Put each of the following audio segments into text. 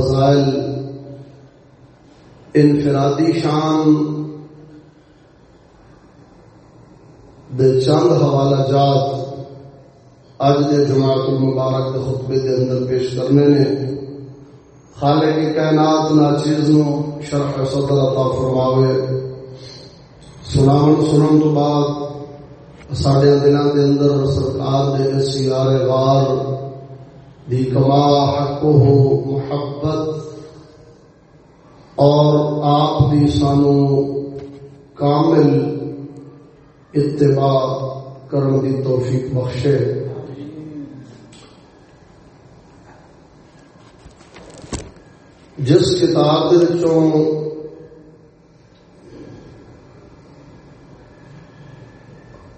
فضائل انفرادی شان دے چند حوالہ جات اج دے جماعت المبارک دے خطبے دے اندر پیش کرنے نے۔ خالے کی کائنات نا چیز نو شرح صدر عطا فرماوے۔ سناون سنن تو بعد ساڈے دلوں دے اندر سرکار دے سیارے وار دی کما حق ہو محبت اور آپ کی سانو کامل اتباع کرن کی توفیق بخشے۔ جس کتاب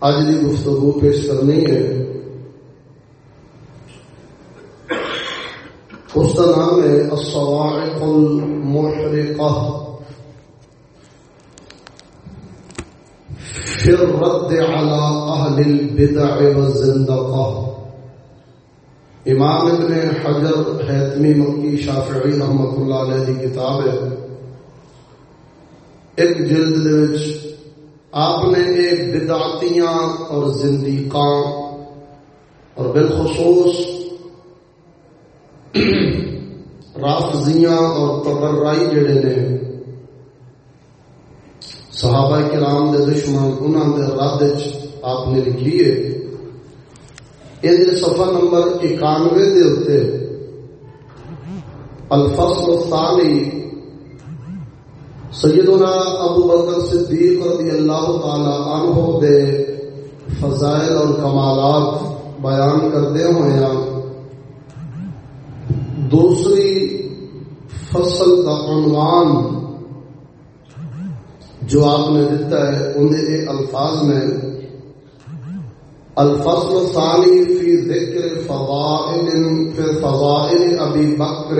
اج کی گفتگو پیش کرنی ہے اس کا نام ہے الصواعق المحرقہ۔ فی الرد اہل البدع والزندقہ امام ابن حجر حیتمی مکی شافعی رحمت اللہ علیہ کتاب ہے۔ ایک جلد آپ نے ایک بدعتیاں اور اور بالخصوص رافضیاں اور تبرائی جڑے نے صحابہ کرام دے دشمن، انہاں دے رد آپ نے لکھی ہے۔ یہ صفحہ نمبر 91 دے اوتے الفصل الثانی، سیدنا ابو بکر صدیق رضی اللہ تعالی عنہ دے فضائل اور کمالات بیان کرتے ہوئے ہیں۔ دوسری فصل کا عنوان جو آپ نے دیتا ہے، انہیں یہ الفاظ میں الفصل ثانی فی ذکر فضائل، فی فضائل ابی بکر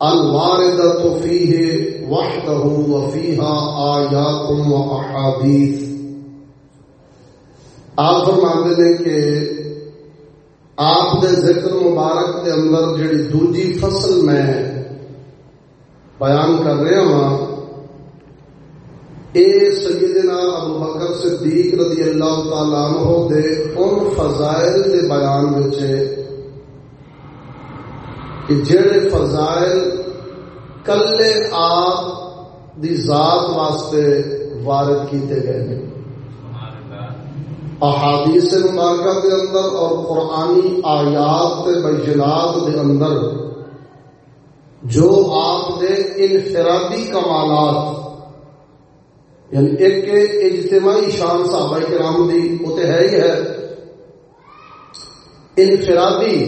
الواردت فیہ وحدہ وفیہ آیات و احادیث۔ آپ فرماتے ہیں کہ آپ دے ذکر مبارک دے اندر جڑی دوجی فصل میں بیان کر رہا ہاں اے سیدنا ابو بکر صدیق رضی اللہ تعالی عنہ دے ان فضائل دے بیان وچ کہ جڑے فضائل کلے آپ دی ذات واسطے وارد کیتے گئے ہیں۔ احادیث مبارکہ دے اندر اور قرآنی آیات بجلات دے اندر جو آپ دے انفرادی کمالات یعنی ایک اجتماعی شان صحابہ کرام دی، وہ ہے ہی ہے، انفرادی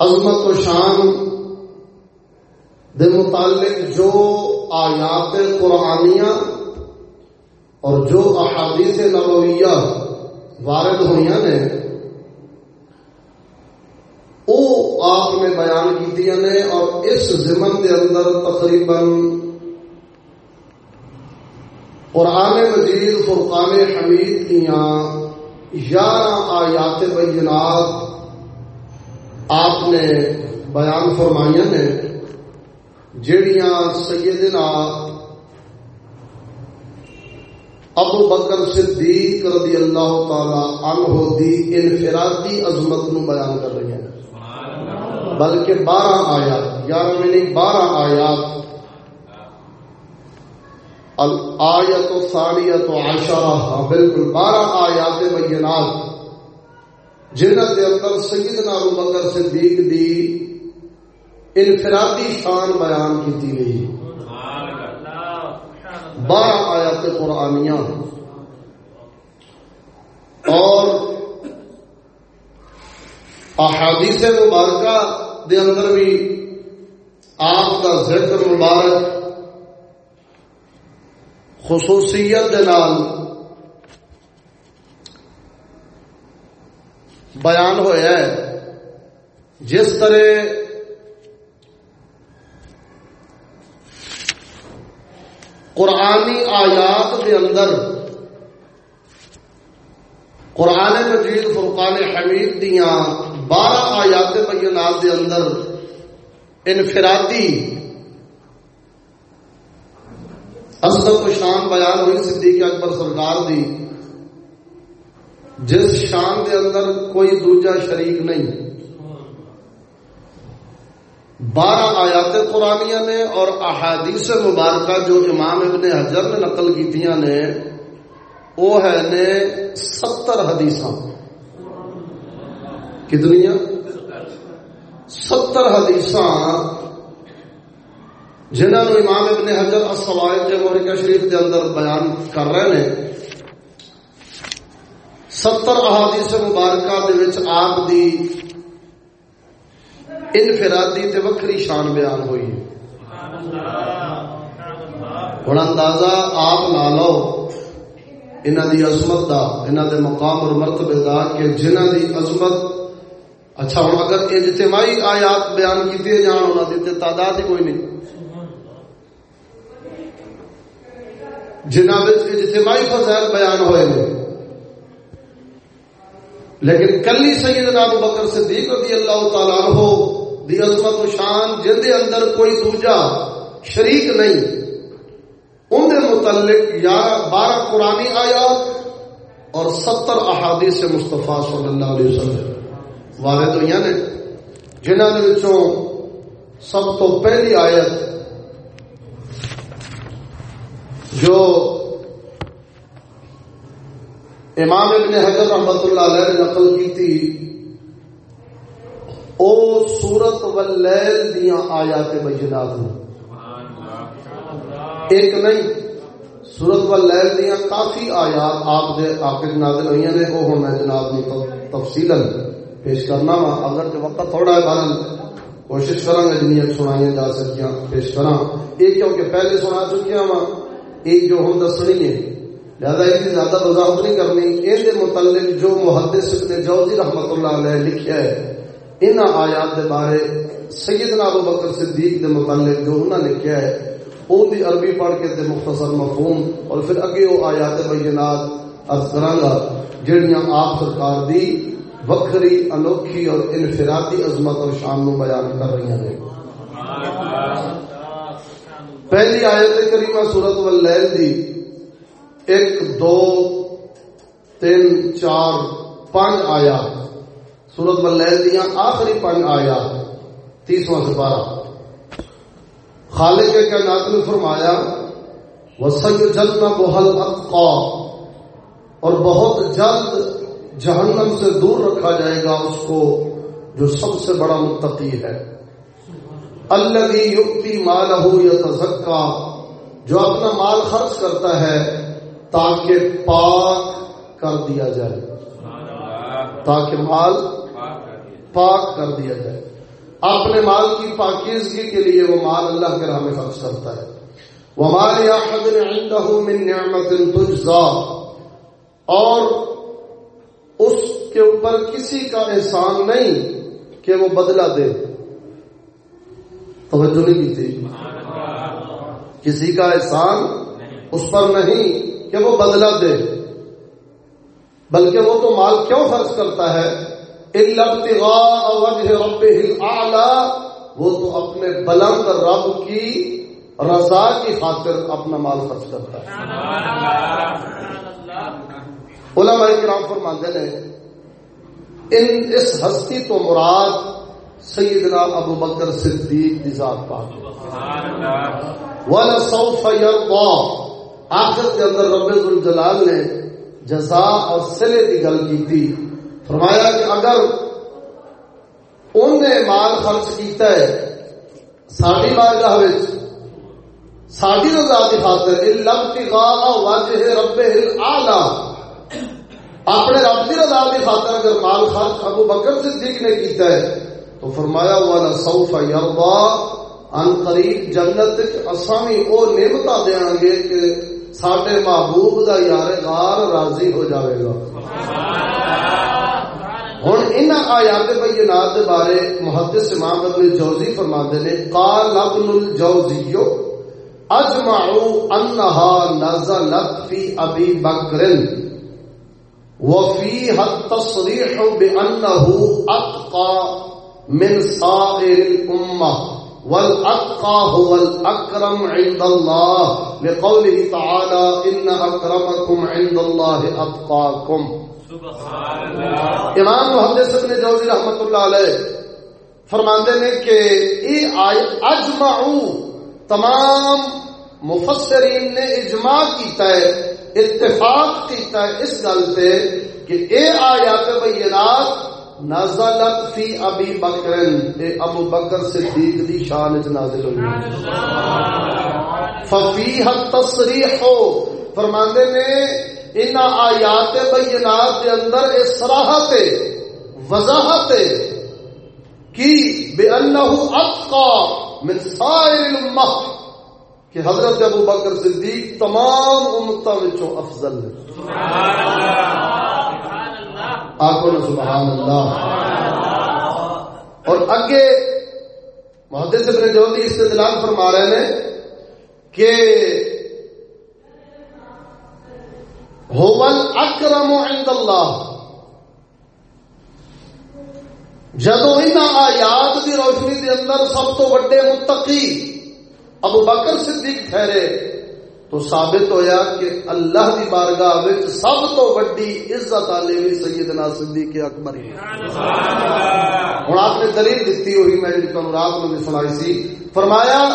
عظمت و شان دے متعلق جو آیات قرآنیاں اور جو احادیث نبویہ وارد ہوئی نے، وہ آپ نے بیان کی نے، اور اس زمن کے اندر تقریباً قرآن مجید، فرقان حمید دیا یارہ آیات بینات آپ نے بیان فرمائی نے جڑیاں سیدنا ابو بکر صدیق رضی اللہ تعالی عنہ دی انفرادی عظمت نو بیان کر رہی ہیں۔ بلکہ بارہ آیات گیارہ میں نہیں بارہ آیات۔ آیت و ساریت و عشرہ ہاں، بالکل بارہ آیات بینات۔ جنہ کے اندر سیدنا ابو بکر صدیق دی انفرادی شان بیان کی گئی۔ بارہ آیات قرآنیہ اور احادیث مبارکہ دے اندر بھی آپ کا ذکر مبارک خصوصیت دے نال بیان ہوا ہے۔ جس طرح قرآنی آیات کے اندر قرآن مجید فرقان حمید دیا بارہ آیات بینات دے اندر انفرادی و شان بیان ہوئی صدیق اکبر سرکار دی، جس شان دے اندر کوئی دوجا شریک نہیں۔ بارہ آیات قرآنیاں نے اور احادیث مبارکہ جو امام ابن حجر نے نقل کی نے، وہ ہے نے ستر حدیث کتنی ستر حدیث جنہوں نے امام ابن حجر السوائد مورکہ شریف کے اندر بیان کر رہے ہیں ستر احادیث مبارکہ دے وچ آپ دی انفرادی تے وکری شان بیان ہوئی ہوں اندازہ آپ لا لو انہوں دی عظمت دا انہوں دے مقام اور مرتبے دا کہ جنہ دی عظمت اچھا ہوں اگر اجتماعی آیات بیان کی جان انہوں دی تعداد ہی کوئی نہیں۔ جنہ اجتماعی فضائل بیان ہوئے ہیں لیکن کلی سیدنا ابو بکر صدیق رضی اللہ تعالیٰ عنہ دی عظمت و شان جن دے اندر کوئی دوجا شریک نہیں۔ ان دے متعلق یا بارہ قرآنی آیات اور ستر احادیث مصطفیٰ صلی اللہ علیہ وسلم۔ واضح تو نے؟ جنہوں نے سب تو پہلی آیت جو امام ابن حضر رحمت اللہ علیہ نے نقل کی تھی او سورت واللیل دیا آیات بجنات ایک نہیں، سورت واللیل دیا کافی آیات آپ دے آخر نازل ہوئی ہیں۔ وہ ہوں میں جناب جی، نے تفصیل پیش کرنا وا۔ اگر جو وقت تھوڑا ہے بارن کوشش کریں گے جنہیں سنائی جا سکیاں، پیش کرا ایک کیونکہ پہلے سنا چکیا وا، ایک جو ہم دسنی ہے لہذا ایک زیادہ وضاحت نہیں کرنی۔ یہ متعلق جو محدث ابن جوزی رحمت اللہ علیہ لکھا ہے ان آیات دے بارے سیدنا ابو بکر صدیق دے متعلق جو انہوں نے کیا ہے، اون دی عربی پڑھ کے تے مختصر مفہوم اور پھر اگے وہ آیات بینات عرض کراں جڑیاں آپ سرکار دی وکری انوکھی اور انفرادی عظمت اور شان نو بیان کر رہی ہیں پہلی آیت کریمہ سورت واللیل دی ایک، دو، تین، چار، پانچ آیات۔ سورت واللیل دیا آخری پنج آیا تیسواں سپارہ۔ خالق کے نات نے فرمایا وسنگ جلد بہل اتقا اور بہت جلد جہنم سے دور رکھا جائے گا اس کو جو سب سے بڑا متقی ہے۔ اللہ یوتی مال ہو یا تزکا جو اپنا مال خرچ کرتا ہے تاکہ پاک کر دیا جائے۔ تاکہ مال پاک کر دیا جائے۔ اپنے مال کی پاکیزگی کے لیے وہ مال اللہ کے راہ میں خرچ کرتا ہے۔ وہ مال یا نعمت تجزا اور اس کے اوپر کسی کا احسان نہیں کہ وہ بدلہ دے۔ توجہ نہیں کی تھی۔ کسی کا احسان اس پر نہیں کہ وہ بدلہ دے۔ بلکہ وہ تو مال کیوں خرچ کرتا ہے؟ وہ تو اپنے بلند رب کی رضا کی خاطر اپنا مال خرچ کرتا ہے۔ علماء کرام فرماندے نے، ان اس ہستی تو مراد سیدنا ابو بکر صدیق کی ذات پاک سوف آخر کے اندر رب الجلال نے جزا اور سلے کی گل کی تھی۔ فرمایا کہ اگر انہیں مال خرچ کیتا ہے ساری بارگاہ ساری رضا کی خاطر واجہ رب آلہ اپنے رب کی رضا کی خاطر اگر مال خرچ ابو بکر صدیق نے کیتا ہے، تو فرمایا، والا سوف یربا ان قریب جنت اسامی او نعمت دیا گے کہ سڈے محبوب دا یار غار راضی ہو جاوے گا۔ ہوں ان آیات بینات کے بارے محدث امام ابن جوزی فرماتے نے قال ابن الجوزی اجمعوا انها نزلت في ابي بکر وفيها التصريح بانه اتقى من سائر الامه والاتقى هو الاكرم عند الله لقوله تعالى ان اكرمكم عند الله اتقاكم امام محدث ابن جوزی رحمت اللہ علیہ فرماندے نے کہ یہ آیت اجمعو تمام مفسرین نے اجماع کیتا ہے اتفاق کیتا ہے اس گل سے کہ اے آیات بینات نازلت فی ابی بکرن اے ابو بکر صدیق دی شان وچ نازل ہوئی۔ ففیہ التصریح فرماندے نے ان آیات بینات دے اندر اصراحت وضاحت کی بے انه اتقى من سائر الامه کہ حضرت ابو بکر صدیق تمام امتوں وچوں افضل ہے سبحان اللہ آکو سبحان اللہ۔ اور اگے محدث ابن جوزی استدلال فرما رہے ہیں کہ ہوول اکرم عند اللہ جدو ان آیات کی روشنی کے اندر سب تو بڑے متقی ابو بکر صدیق ٹھہرے تو ثابت ہویا کہ اللہ دی بارگاہ وچ سب تو بڑی عزت والے بھی سیدنا صدیق اکبر ہی۔ ہن آپ نے دلیل دتی ہوئی میں جی تمہیں رات میں بھی سنائی سی۔ فرمایا،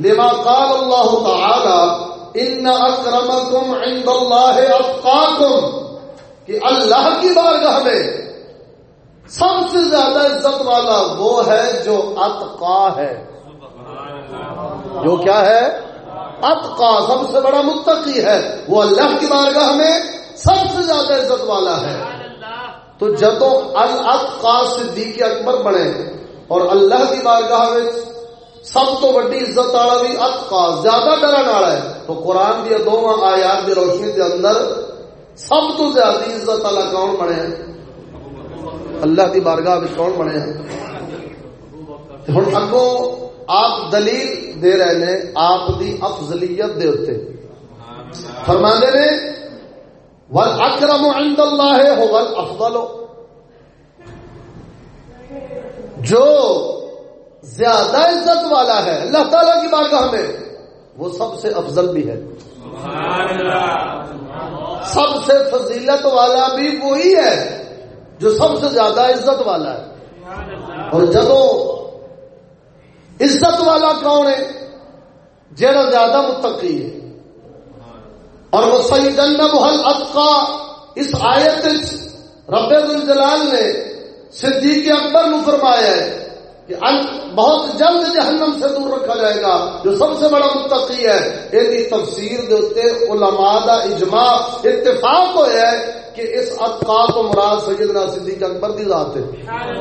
لما قال اللہ تعالی ان اکرمکم عند اللہ اتقاکم کہ اللہ کی بارگاہ میں سب سے زیادہ عزت والا وہ ہے جو اتقا ہے۔ جو کیا ہے؟ اتقا، سب سے بڑا متقی ہے۔ وہ اللہ کی بارگاہ میں سب سے زیادہ عزت والا ہے۔ تو جدو الاتقا صدیق اکبر بنے اور اللہ کی بارگاہ میں سب تو بڑی عزت والا بھی اتقا زیادہ ڈرن والا ہے۔ تو قرآن دیا دونوں آیات کی روشنی کے اندر سب تو زیادہ عزت والا کون بنے؟ اللہ کی بارگاہ میں کون بنے؟ ہوں اگوں آپ دلیل دے رہے ہیں آپ دی افضلیت دے اتنے فرما دے نے ول اکرم عند اللہ ہے ہو ول افضل جو زیادہ عزت والا ہے۔ اللہ تعالی کی بارگاہ میں وہ سب سے افضل بھی ہے۔ سب سے فضیلت والا بھی وہی ہے جو سب سے زیادہ عزت والا ہے۔ اور جدوں عزت والا کون ہے؟ جہاں زیادہ متقی ہے۔ اور وہ سید محل اتقا اس آیت رب الجلال نے صدیق اکبر نو فرمایا ہے۔ کہ بہت جلد جہنم سے دور رکھا جائے گا۔ جو سب سے بڑا متقی ہے، یہ تفسیر دے علماء دا اجماع اتفاق ہوا ہے کہ اس اتقا تو مراد سیدنا صدیق اکبر دی ذات ہے۔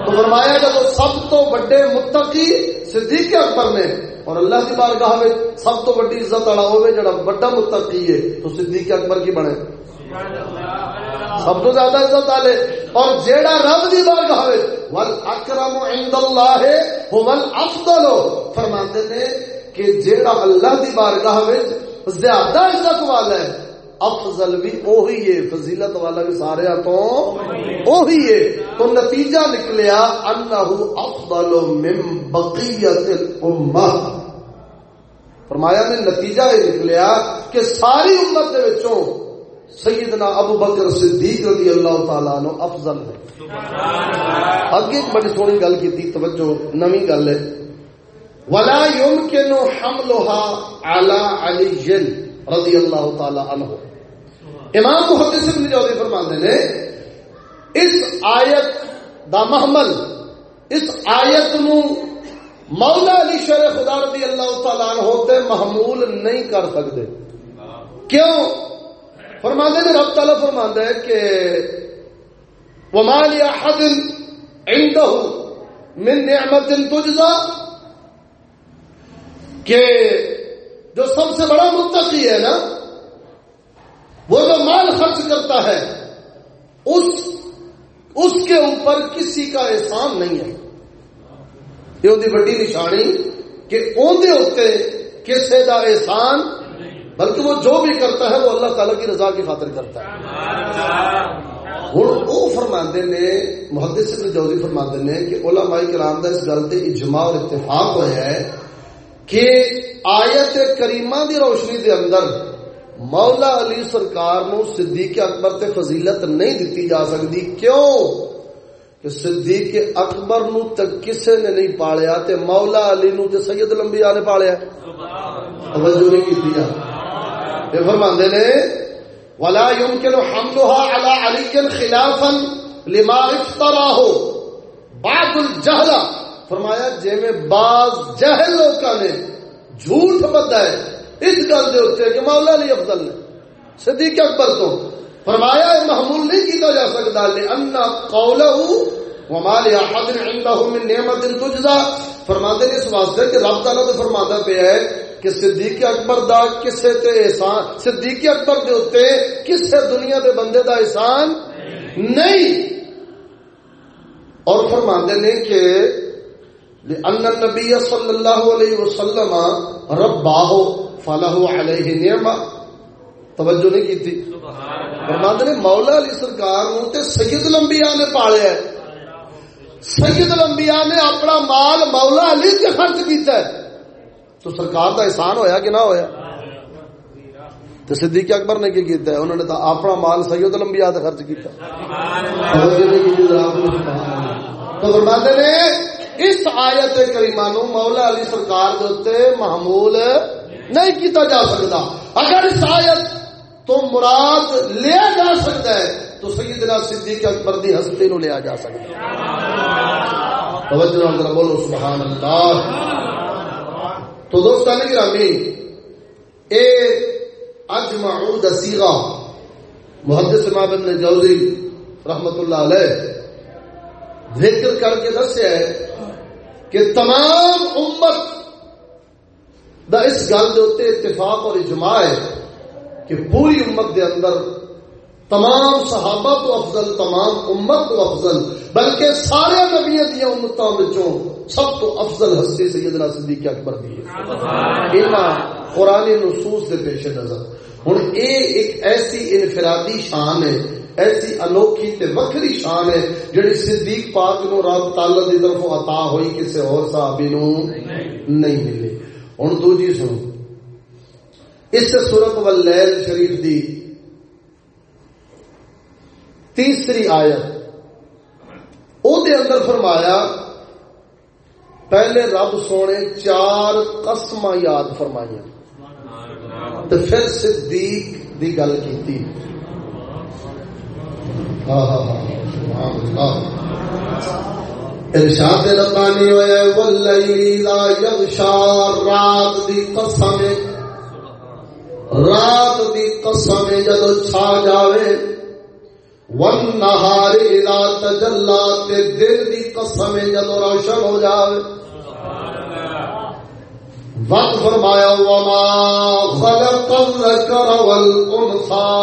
تو فرمایا جب سب تو بڑے متقی صدیق اکبر نے، اور اللہ کی بارگاہ میں سب تو بڑی عزت والا ہوئے جڑا بڑا متقی ہے، تو صدیق اکبر کی بنے۔ سب تو زیادہ عزت والے۔ اور جیڑا رب دی بارگاہ میں ول اکرم عند اللہ هو الافضل فرماتے نے کہ جیڑا اللہ دی بارگاہ میں زیادہ عزت والا ہے، افضل بھی اوہی ہے۔ فضیلت والا بھی سارے تو اوہی ہے۔ تو نتیجہ نکلیا انہو افضل من بقیت الامہ۔ فرمایا نے نتیجہ یہ نکلیا کہ ساری امت دے وچوں سیدنا ابو بکر صدیق رضی اللہ تعالیٰ عنہ افضل ہے اگے ایک بڑی سونی گل کی توجہ نمی گل ہے۔ ولا يمكن حملها على علي رضی اللہ تعالی عنہ۔ امام محدث ابن جوزی فرماتے ہیں اس آیت دا محمل اس آیت نو مولا علی شر خدا رضی اللہ تعالی عنہ ہوتے محمول نہیں کر سکتے۔ کیوں؟ فرماتے ہیں رب تعالی فرماتے ہیں کہ وما لاحد عنده من نعمت تجزا کہ جو سب سے بڑا متقی ہے نا، وہ جو مال خرچ کرتا ہے، اس اس کے اوپر کسی کا احسان نہیں ہے۔ یہ بڑی نشانی کہ اندر اتنے کسی کا احسان بلکہ وہ جو بھی کرتا ہے وہ اللہ تعالی کی رضا کی خاطر کرتا ہے۔ ہوں، وہ فرماندے نے، محدث ابن جوزی فرماندے نے کہ علماء کرام دا اس گل تے اجماع اور اتفاق ہوا ہے کہ آیت کریمہ دی روشنی دے اندر مولا علی سرکار نو صدیق اکبر تے فضیلت نہیں دیتی جا سکتی کیوں؟ کہ صدیق اکبر نو تک کسے نے نہیں پالیا تے مولا علی نو تے سید لمبیا نے پالیا۔ توجہ نہیں کی دیا فرماندے نے، ولا يمكن حملها على علي خلافا لما افتراه۔ بعض الجهل۔ فرمایا، جے میں بعض جہل لوکاں نے جھوٹ بدایا اس گل دے اتنے کہ مولا علی افضل نے، صدیق اکبر تو۔ فرمایا محمول نہیں کیتا جا سکتا، لأن قوله وما لأحد عنده من نعمت تجزا فرماتے ہیں اس واسطے کہ رب تعالیٰ تو فرماتا پہ ہے کہ صدیق اکبر دا کسے تے احسان صدیق اکبر دے اتنے کسے دنیا دے بندے دا احسان نہیں۔ اور فرماتے ہیں کہ لأن النبي صلى الله عليه وسلم رباه فلاح علیہ نعمہ۔ توجہ نہیں کی تھی۔ فرماند نے مولا علی سرکار نو تے سید لمبیا نے پالیا ہے۔ سید لمبیا نے اپنا مال مولا علی سے خرچ کیتا ہے۔ تو سرکار دا احسان ہویا کہ نہ ہویا؟ تو صدیق اکبر نے کی کیتا ہے؟ انہوں نے اپنا مال سید لمبیا تے خرچ کیتا۔ تو فرماتے نے؟ اس آیت کریمہ نو مولا علی سرکار دے محمول نہیں کیتا جا سکتا اگر شاید تو مراد لیا جا سکتا ہے، تو سیدنا صدیق اکبر دی ہستی نو لیا جا سکتا ہے توجہ اندر بولو، سبحان اللہ۔ تو دوستان گرامی اے اجمعو دسیغا محدث امام ابن جوزی رحمت اللہ علیہ، ذکر کر کے دسیا ہے کہ تمام امت دا اس گل دے اتفاق اور اجماع ہے کہ پوری امت دے اندر تمام صحابہ تو افضل تمام امت تو افضل بلکہ سارے نبی دیا امتوں بچوں سب تو افضل ہستی سیدنا صدیق اکبر دی ہے۔ قرآن نصوص دے پیش نظر۔ ہوں اے ایک ایسی انفرادی شان ہے ایسی انوکھی تے وکری شان ہے جڑی صدیق پاک نو رب تعالی دی طرف عطا ہوئی کسی اور صحابی نو نہیں ملی۔ ہوں دو جی سنو اس سورت و لیل شریف دی تیسری آیت۔ او دے اندر فرمایا، پہلے رب سونے چار قسم یاد فرمائی تو پھر صدیق دی گل کی ارشاد ربانی ہوئے واللیل لا یغشا رات دی قسم رات دی قسم جدو چھا جاوے والنہار اذا تجلا تے دل دی قسم جدو روشن ہو جاوے۔ وقت فرمایا، وما خلق الذکر والانثى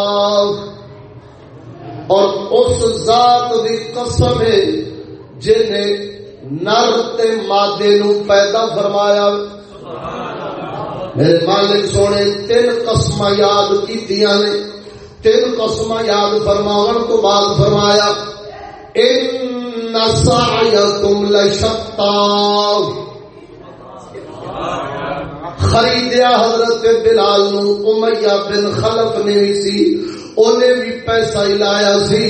اور اس ذات دی قسم ہے جن نے نر تے مادے نو پیدا فرمایا۔ میرے مالک سونے، تین قسم یاد کی نے۔ تین قسم یاد فرما تو بعد فرمایا ان سعیکم لشتا خریدیا حضرت بلال نو امیہ بن خلف نے بھی سی انہیں بھی پیسہ لایا سی۔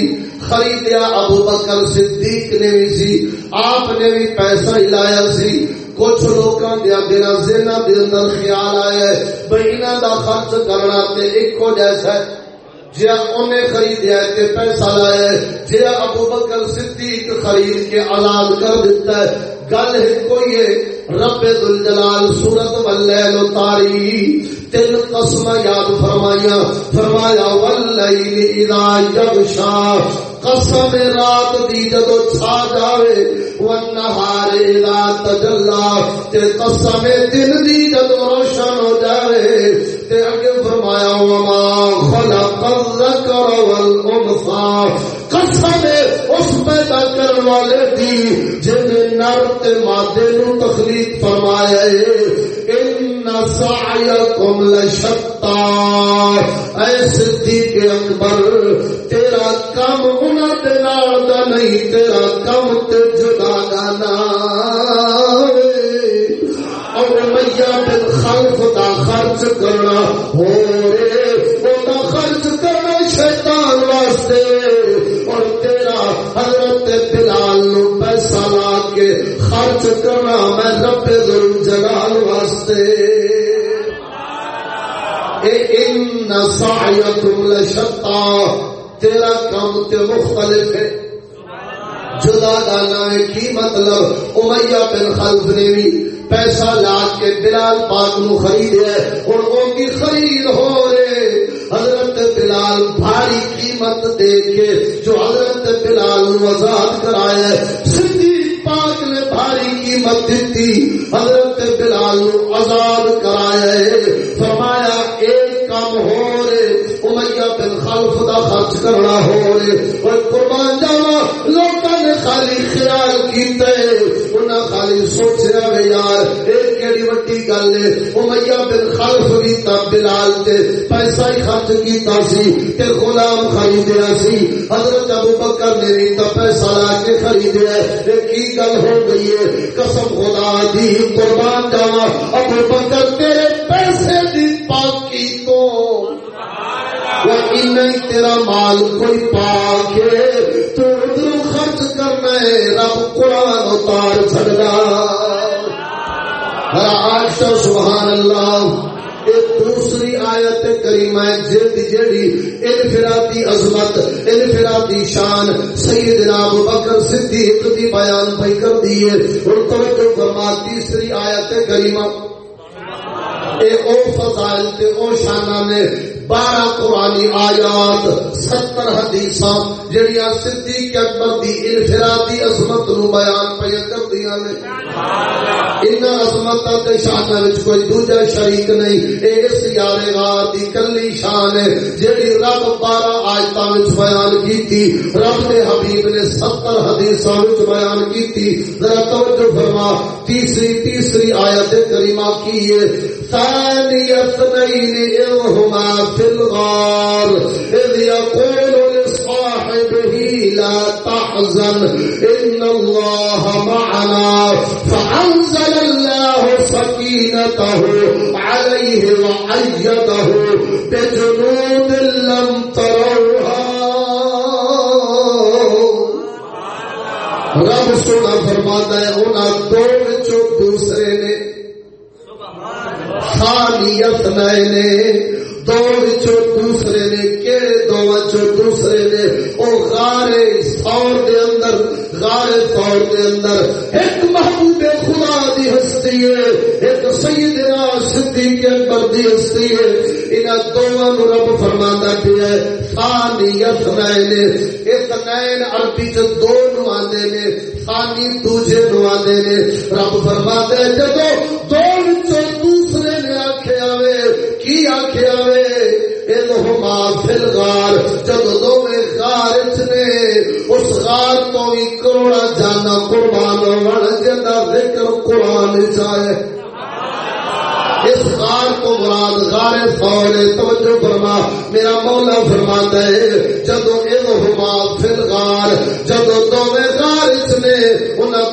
خریدیا ابو بکر صدیق نے بھی سی، آپ نے بھی پیسہ لایا سی۔ کچھ لوگوں دیا بنا زینا دے اندر خیال آیا ہے بھائی دا خرچ کرنا تے ایک ہو جیسا ہے۔ جیا انہیں خریدیا تے پیسہ لایا جیا ابو بکر صدیق خرید کے آزاد کر دیتا ہے۔ گل ہے کوئی ہے، رب دل جلال سورت واللیل و تاریخ، تین قسم یاد فرمایا فرمایا، واللیل اذا یغشا، قسم رات دی جدو چھا جاوے، والنہار اذا تجلا۔ تے قسم دن دی خلق الذکر والانثى قسم اس پیدا کرنے والے دی جن نر تے مادے نو تخلیق فرمایا ہے. ان سعیکم لشتا اے صدیق اکبر، تیرا کم انہاں دے نال دا نہیں، تیرا کم تے جدا دا گانا اور میاں بن خلف دا خرچ کرنا ہو خرچ کرنا میں رب ذل جلال واسطے۔ ان سعیکم لشتا، تیرا کام تے مختلف ہے۔ جدا گانا ہے کی مطلب؟ امیہ بن خلف نے بھی پیسہ لا کے بلال پاک نو خرید ہے۔ اور ان کی خرید ہو رہے۔ حضرت بلال بھاری قیمت دے کے جو حضرت بلال نو آزاد کرایا ہے صدیق بھاری قیمت دیتی، حضرت بلال نو آزاد کرایا فرمایا، ایک کام ہو رہے، امیہ بن خلف دا خرچ کرنا ہو رہے۔ اور قربان جاوا لوکاں نے خالی خیال کیتے انہاں خالی سوچیا وے یار اے کیڑی وڈی گل ہے، امیہ بن خلف بھی تا بلال تے پیسہ ہی خرچ کیتا سی تے غلام خریدیا سی۔ حضرت ابو بکر نے بھی تا پیسہ لا کے خریدیا اے کی گل ہو گئی ہے؟ قسم خدا دی قربان جاوا ابو بکر، تیرے پیسے دی پاکی تو تیرا مال کوئی پا کے تو خرچ کرنا ہے، رب قرآن اتار چڑا آج سبحان اللہ۔ ایک دوسری آیت کریمہ جلد جیڑی انفرادی عظمت انفرادی شان۔ سیدنا ابو بکر صدیق دی بیان پئی کر دیے اور توجہ فرما، تیسری آیت کریمہ اے او فضائل تے او شانہ نے بارہ قرآنی آیات ستر حدیث جڑیاں صدیق اکبر دی انفرادی عظمت نو بیان پہ کر دیا نے ان عظمت تے شان وچ کوئی دوجا شریک نہیں اے اس یار غار دی کلی شان ہے جڑی رب بارہ آیتاں وچ بیان کیتی۔ رب دے حبیب نے ستر حدیثاں وچ بیان کیتی۔ ذرا توجہ فرما تیسری تیسری آیت کریمہ کی ہے؟ في الغار، إذ يقول لصاحبه، لا تحزن، إن الله معنا. فأنزل الله سكينته عليه وأيده بجنود لم تروها. رب سونا فرماتا ہے انہوں دو دوسرے نے، خالیت نئے نے دو وچوں دوسرے نے کیڑے دو وچوں دوسرے نے، او غارے سور دے اندر، غارے سور دے اندر۔ ایک محبوب خدا دی ہستی ہے، ایک سیدنا صدیق اکبر دی ہستی ہے۔ انہاں دوواں نو رب فرماندا پیا ہے، ثانی یثنین۔ اثنین عربی چ دو نو آندے نے، ثانی دوجے نو آندے نے۔ رب فرماندا ہے، جدوں دو کی آکھیا فل غار جب دو میں غار نے، اس غار تو بھی کروڑا جانا قربان ہونا جنہ ذکر قرآن چاہے اس غار کو مراد غار فور توجہ فرما، میرا مولا فرما ہے جدو انہما فل غار جدو دو میں غار اس نے، انہاں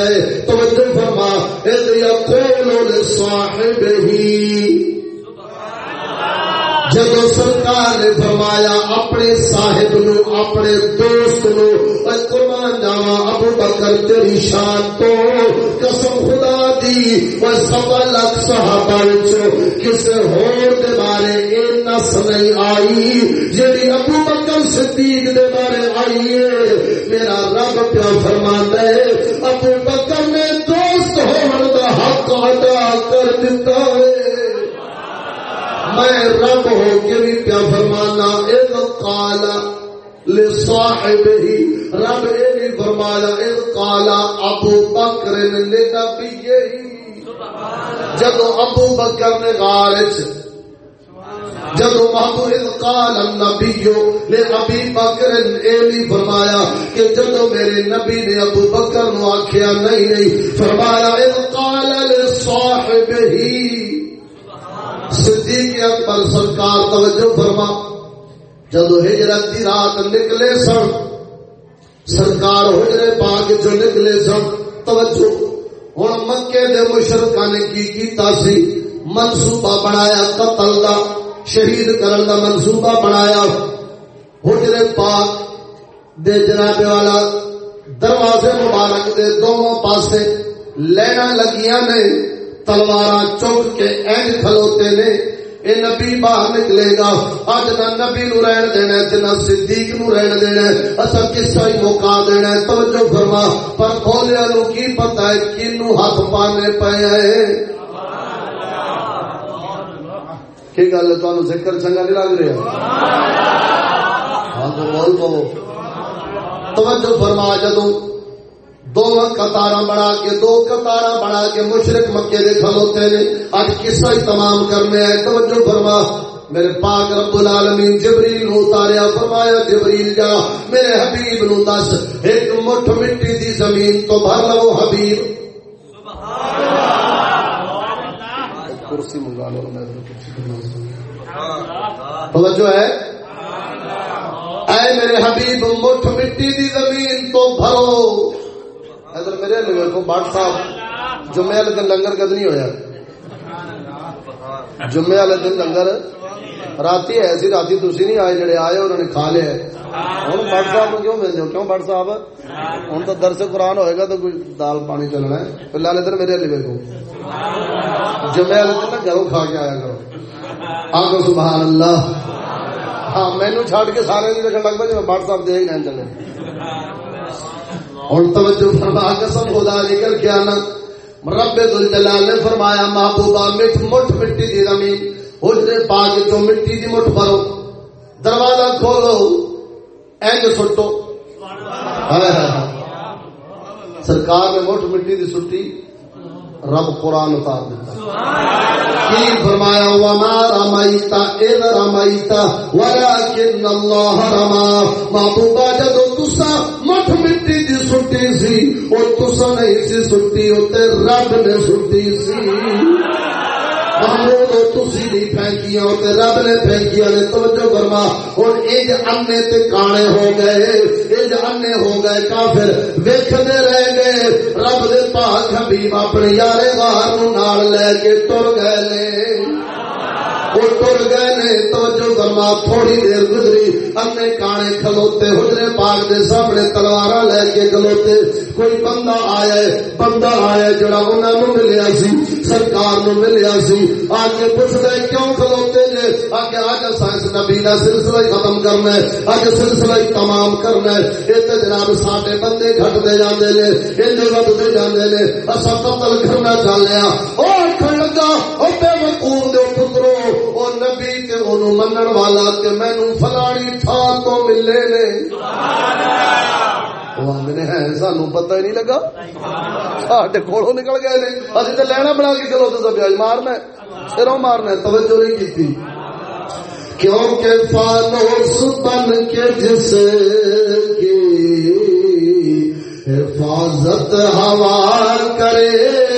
ہے، توجہ فرما، اے صاحب ہی جب سرکار نے فرمایا، اپنے صاحب نو، اپنے دوست نو قربان جاوا ابو بکر تیری شان تو قسم خدا دی وہ سوا لاکھ صحابہ وچ کسے ہور دے بارے اے نس نہیں آئی جڑی ابو بکر صدیق دے بارے آئی ہے۔ میرا رب پیا فرماندا ہے، ابو بکر نے دوست ہون دا حق ادا کر دیتا ہے۔ میں رب ہو کے بھی پیا فرمانا ایک کالا لے صاحب ہی رب یہ بھی فرمایا ایک کالا ابو بکر لے جب ابو بکر نے غارج جب محبوب قال النبی، لے ابی بکر اے بھی فرمایا کہ جب میرے نبی نے ابو بکر نو آکھیا، نہیں نہیں۔ فرمایا، اذ قال لصاحب ہی صدیق اکبر سرکار، توجہ فرما۔ جدو ہجرت دی رات نکلے سن، سرکار حجرے پاک جو نکلے سن، توجہ ہوں مکے دے مشرقہ نے کی کیتا سی؟ منصوبہ بنایا قتل دا، شہید کرن دا منصوبہ بنایا۔ حجرے پاک دے جناب والا، دروازے مبارک دے دونوں پاسے لینا لگیاں نے تلوار چوک کے این کھلوتے نے۔ اے نبی باہر نکلے گا۔ اج نہ نبی نو رہن دینا تے نہ صدیق نو رہن دینا ہے۔ اسا کسا ہی موقع دینا ہے۔ توجہ فرما۔ پر کھولیا نو کی پتہ ہے، کینو ہاتھ پانے پے ہے کی گل ہے؟ تانوں ذکر چنگا نہیں لگ رہا؟ ہاں تو بول تو۔ توجہ فرما، جدوں دو قطار بنا کے دو قطار بنا کے مشرق مکے دے کھلوتے نے اج قصہ ہی تمام کرنے ہیں۔ توجہ فرما۔ میرے پاک رب العالمین جبریل نو اتاریا۔ فرمایا، جبریل جا، میرے حبیب نو دس۔ ایک مٹھ مٹی دی زمین تو بھر لو حبیب۔ کرسی منگا لو۔ میں توجہ ہے؟ اے میرے حبیب، مٹھ مٹی دی زمین تو بھرو۔ ادھر میرے کو بٹ صاحب، جمعے والے دن لنگر کد نہیں ہوا جمعے والے دن لنگر رات ہے سی رات تھی نہیں آئے جڑے آئے انہوں نے کھا لیا ہوں، بٹ صاحب کیوں مل جاؤ کیوں بٹ صاحب؟ ہوں تو درس قرآن ہوئے گا تو کوئی دال پانی چلنا ہے۔ فی الحال ادھر میرے لگے کو۔ جمعے والے دن گھروں کھا کے آیا کرو۔ آگو سبحان اللہ۔ ہاں مینو چھڑ کے سارے نہیں رکھنے لگ پہ جی بٹ صاحب دے ہی نہیں چلے۔ اور توجہ فرما قسم خدا ذکر کیا نا رب دل نے فرمایا، محبوبہ مٹھ مٹھ مٹی دی زمین حجرے پاک جو مٹی دی مٹھ بھرو۔ دروازہ کھولو، اینج سٹو۔ سرکار نے مٹھ مٹی دی سٹی، رب قرآن اتار دیتا۔ کی فرمایا، وما رمائیتا اذ رمائیتا ولیکن اللہ رما۔ محبوبہ جدو تسا مٹھ مٹی سی اور تسا نہیں سی سٹی ہوتے رب نے سٹی سی۔ محمود تسی نہیں پھینکیاں تے رب نے پھینکیاں نے۔ توجہ فرما، ہن اج انے تے کانے ہو گئے۔ اج انے ہو گئے، کافر ویکھدے رہ گئے۔ رب دے پاک حبیب اپنے یارے غار نو نال لے کے ٹر گئے نے۔ وہ ٹر گئے نے، توجہ فرما، تھوڑی دیر گزری۔ انے کانے کلوتے حجرے پاک دے سامنے تلوار لے کے کلوتے کوئی بندہ آیا بندہ آیا جڑا انہوں نے ملیا سی، سرکار نو ملیا سی۔ آ کے پوچھ کیوں کلوتے جے؟ آ کے آج سائنس نبی کا سلسلہ ہی ختم کرنا ہے اج سلسلہ ہی تمام کرنا ہے۔ یہ تو جناب سارے بندے گھٹتے جانے نے یہ ودتے جانے نے۔ اصا قتل کرنا چاہتے ہیں وہ آخر لگا وہ نبی تے انہوں منن والا تے مینو فلانی تھان تو ملے نے سانو پتا ہی نہیں لگا سڈے کولوں نکل گئے نے ابھی تو لینا بنا کے چلو تو سب مارنا سروں مارنا توجہ نہیں کی کیونکہ فانوس بن کے جس کی حفاظت ہوا کرے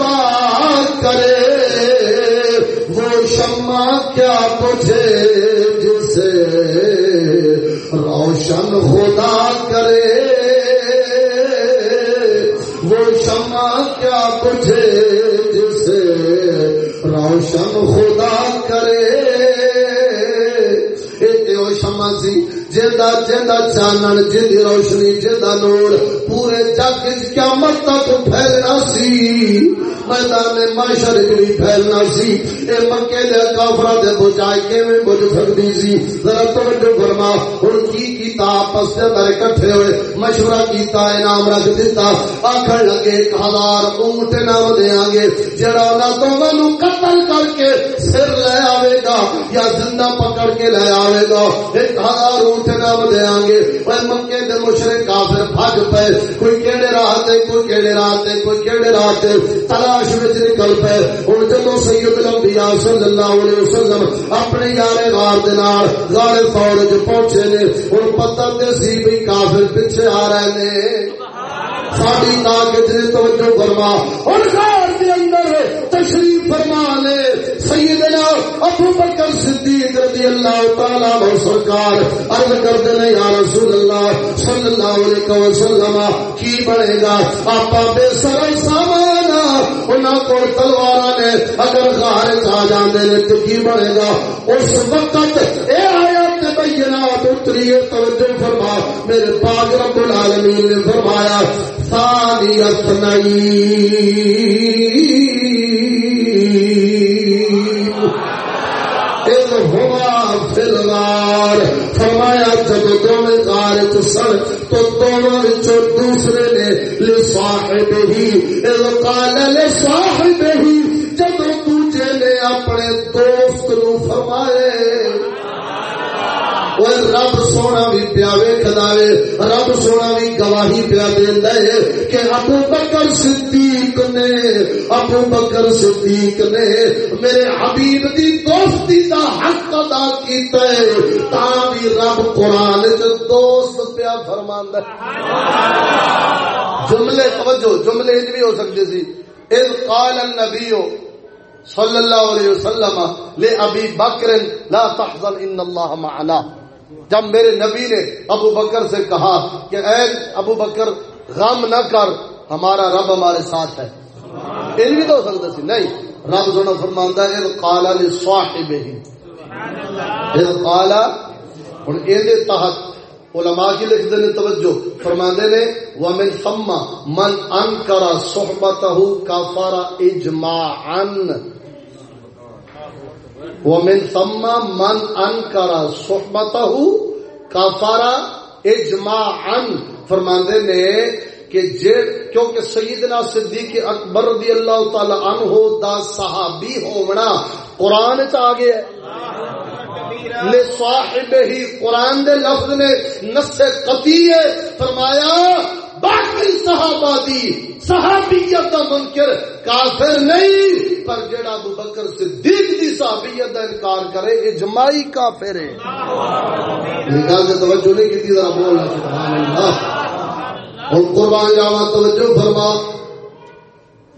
ہوا کرے وہ شمع کیا پوچھے جسے روشن خدا کرے وہ شمع کیا پوچھے جسے روشن خدا کرے شمع سی جا جا چانن جی روشنی جا نور پورے جگ کیا تک پھیلنا سی میدان معاشر بھی پھیلنا سی۔ اے مکے دے کافرا دے بجائے کیویں بج سکتی سی؟ ذرا توجہ فرما۔ ہن کی کیتا؟ آپس دے اندر اکٹھے ہوئے مشورہ کیتا، انعام رکھ دیتا آکھن لگے، ایک ہزار اونٹ نام دیاں گے۔ جڑا انہاں دونوں نو قتل کر کے سر لے آوے گا یا زندہ پکڑ کے لے آوے گا۔ ایک ہزار اونٹ نام دیاں گے۔ اوے مکے دے مشرک کافر بھاگ پے کوئی کیڑے راہ تے، کوئی کیڑے راہ تے، کوئی کیڑے راہ تے۔ تلاش تلاش میں نکل پے ہوں جدو سید الانبیاء صلی اللہ علیہ وسلم اپنے یار غار دے نال غار فور پہنچے نے، ہن پتہ تے سی بھی کافر پیچھے آ رہے نے۔ ساری طاقت نے توجہ فرما۔ ہن غار دے اندر تشریف فرما لے۔ سیدنا ابو بکر صدیق رضی اللہ تعالی عنہ سرکار عرض کرتے ہیں یا رسول اللہ صلی اللہ علیہ وسلم، کی بنے گا؟ آپ بے سر سامان انہوں کو تلوار نے، اگر غار آ جاندے نے تو کی بنے گا؟ اس وقت اے آیات بینات اتری توجہ فرما، میرے پاک رب العالمین نے فرمایا ثانیت نہیں فرمایا، جب دونوں کار سن، تو دونوں دوسرے نے لے ہی کال رب سونا بھی پیا وے رب سونا بھی گواہی پیا دے کہ ابو بکر صدیق نے ابو بکر صدیق نے میرے حبیب دی دوستی دا حق ادا کیتا ہے تا بھی رب قرآن دوست پیا فرماندا جملے توجہ جملے انج بھی ہو سکتے سی اذ قال النبی صلی اللہ علیہ وسلم لے ابی بکر لا تحزن ان اللہ معنا جب میرے نبی نے ابو بکر سے کہا کہ اے ابو بکر، غم نہ کر، ہمارا رب ہمارے ساتھ ہے۔ یہ بھی تو ہو سکتا سی نہیں، رب سونا فرماندہ ہے کالا نے صاحب ہی کالا ہوں یہ تحت علماء کی لکھ دے توجہ۔ فرماندے نے، ومن ثم من انکر صحبته کفر اجماعا ومن ثم من انکر صحبته کفر اجماعا۔ فرماندے نے کہ جے کیونکہ سیدنا صدیق اکبر رضی اللہ تعالی عنہ دا صحابی ہونا قرآن چ آ گیا۔ لے صاحب ہی قرآن دے لفظ نے نس قطعی ہے۔ فرمایا باقی صحابہ دی صحابیت دا منکر کافر نہیں، پر جڑا ابو بکر صدیق دی صحابیت دا انکار کرے اجماعی کافر ہے۔ یہ گل توجہ نہیں کیتی، ذرا بولنا سبحان اللہ۔ اور قربان جاوا توجہ فرما۔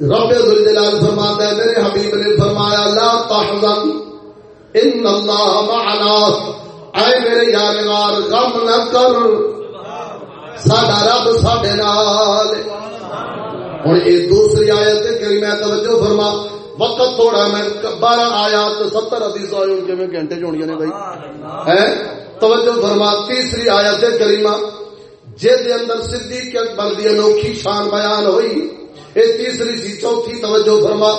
رب ذوالجلال فرماتا ہے، میرے حبیب نے فرمایا، لا تحزن، ان اللہ معنا۔ اے میرے یار غم نہ کر۔ ساڈا رب ساڈے نال ہوں یہ دوسری آیت کہ میں توجہ فرما وقت تھوڑا میں بارہ آیات ستر حدیث آئے ان کے میں گھنٹے جوڑی نے بھائی ہے توجہ فرما تیسری آیت کریمہ جس اندر صدیق اکبر دی انوکھی شان بیان ہوئی یہ تیسری سی چوتھی توجہ فرما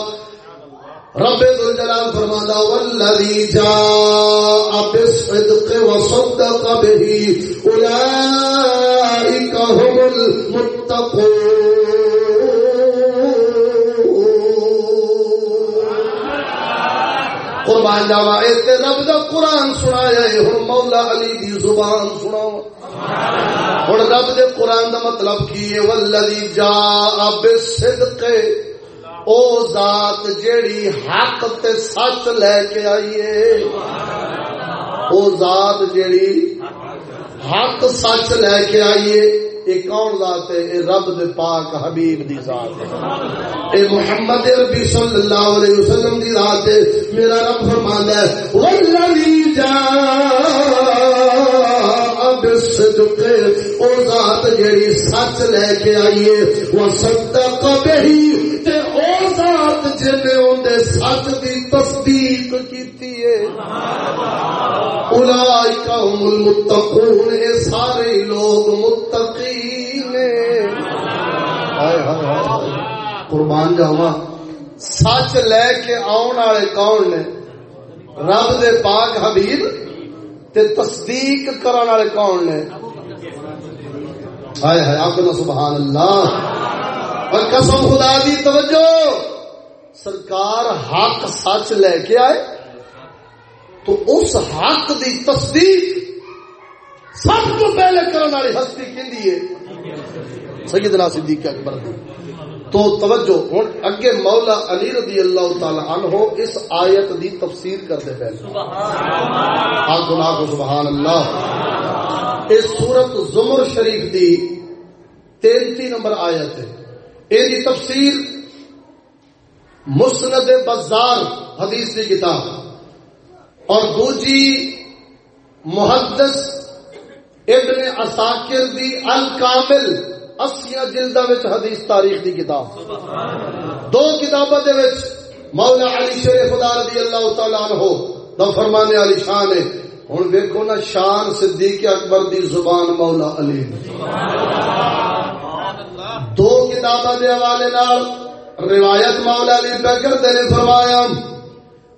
رب الجلال فرماتا والذی جاء بالصدق وصدق به اولئک هم المتقون۔ قربان جاوا، اے رب دا قرآن سنایا ہے، ہن مولا علی دی زبان سناو ہن رب دے قرآن دا مطلب کی ہے والذی جاء بالصدق او ذات جیڑی حق تے سچ لے کے آئی ہے۔ او ذات جیڑی حق سچ لے کے آئی ہے۔ اے کون ذات ہے؟ اے رب دے پاک حبیب دی ذات ہے۔ اے محمد ربی صلی اللہ علیہ وسلم دی ذات ہے۔ میرا رب فرماندا ہے، والذی جاء بالصدق او ذات جڑی سچ لے کے آئی ہے وصدق به تے او ذات جن اون سچ دی تصدیق کیتی ہے۔ اولئک هم المتقون، اے سارے لوگ متقی قربان جاوا سچ لے کے آن والے کون نے؟ رب دے پاک حبیب تے تصدیق کرنے والے کون نے؟ ہائے ہائے آپ سبحان اللہ اور قسم خدا دی، توجہ! سرکار حق سچ لے کے آئے، تو اس حق دی تصدیق سب کو پہلے کرنے والی ہستی کہ سیدنا صدیق اکبر دی۔ تو توجہ ہوں اگے مولا علی رضی اللہ تعالی عنہ اس آیت دی تفسیر کرتے پہلے۔ آگ سبحان اللہ۔ اس سورت زمر شریف دی تینتی نمبر آیت ہے۔ یہ دی تفسیر مسند بزار حدیث دی کتاب۔ اور دوجی محدث ابن اساکر دی الکامل۔ اسیا جلدا حدیث تاریخ دی کتاب۔ دو کتابوں دے وچ مولا علی شیر خدا رضی اللہ تعالی عنہ دا فرمانے علی شان ہے۔ ہن دیکھو نا، شان صدیق اکبر دی زبان مولا علی۔ دو کتابوں دے حوالے نال روایت مولا علی بکر دے نے فرمایا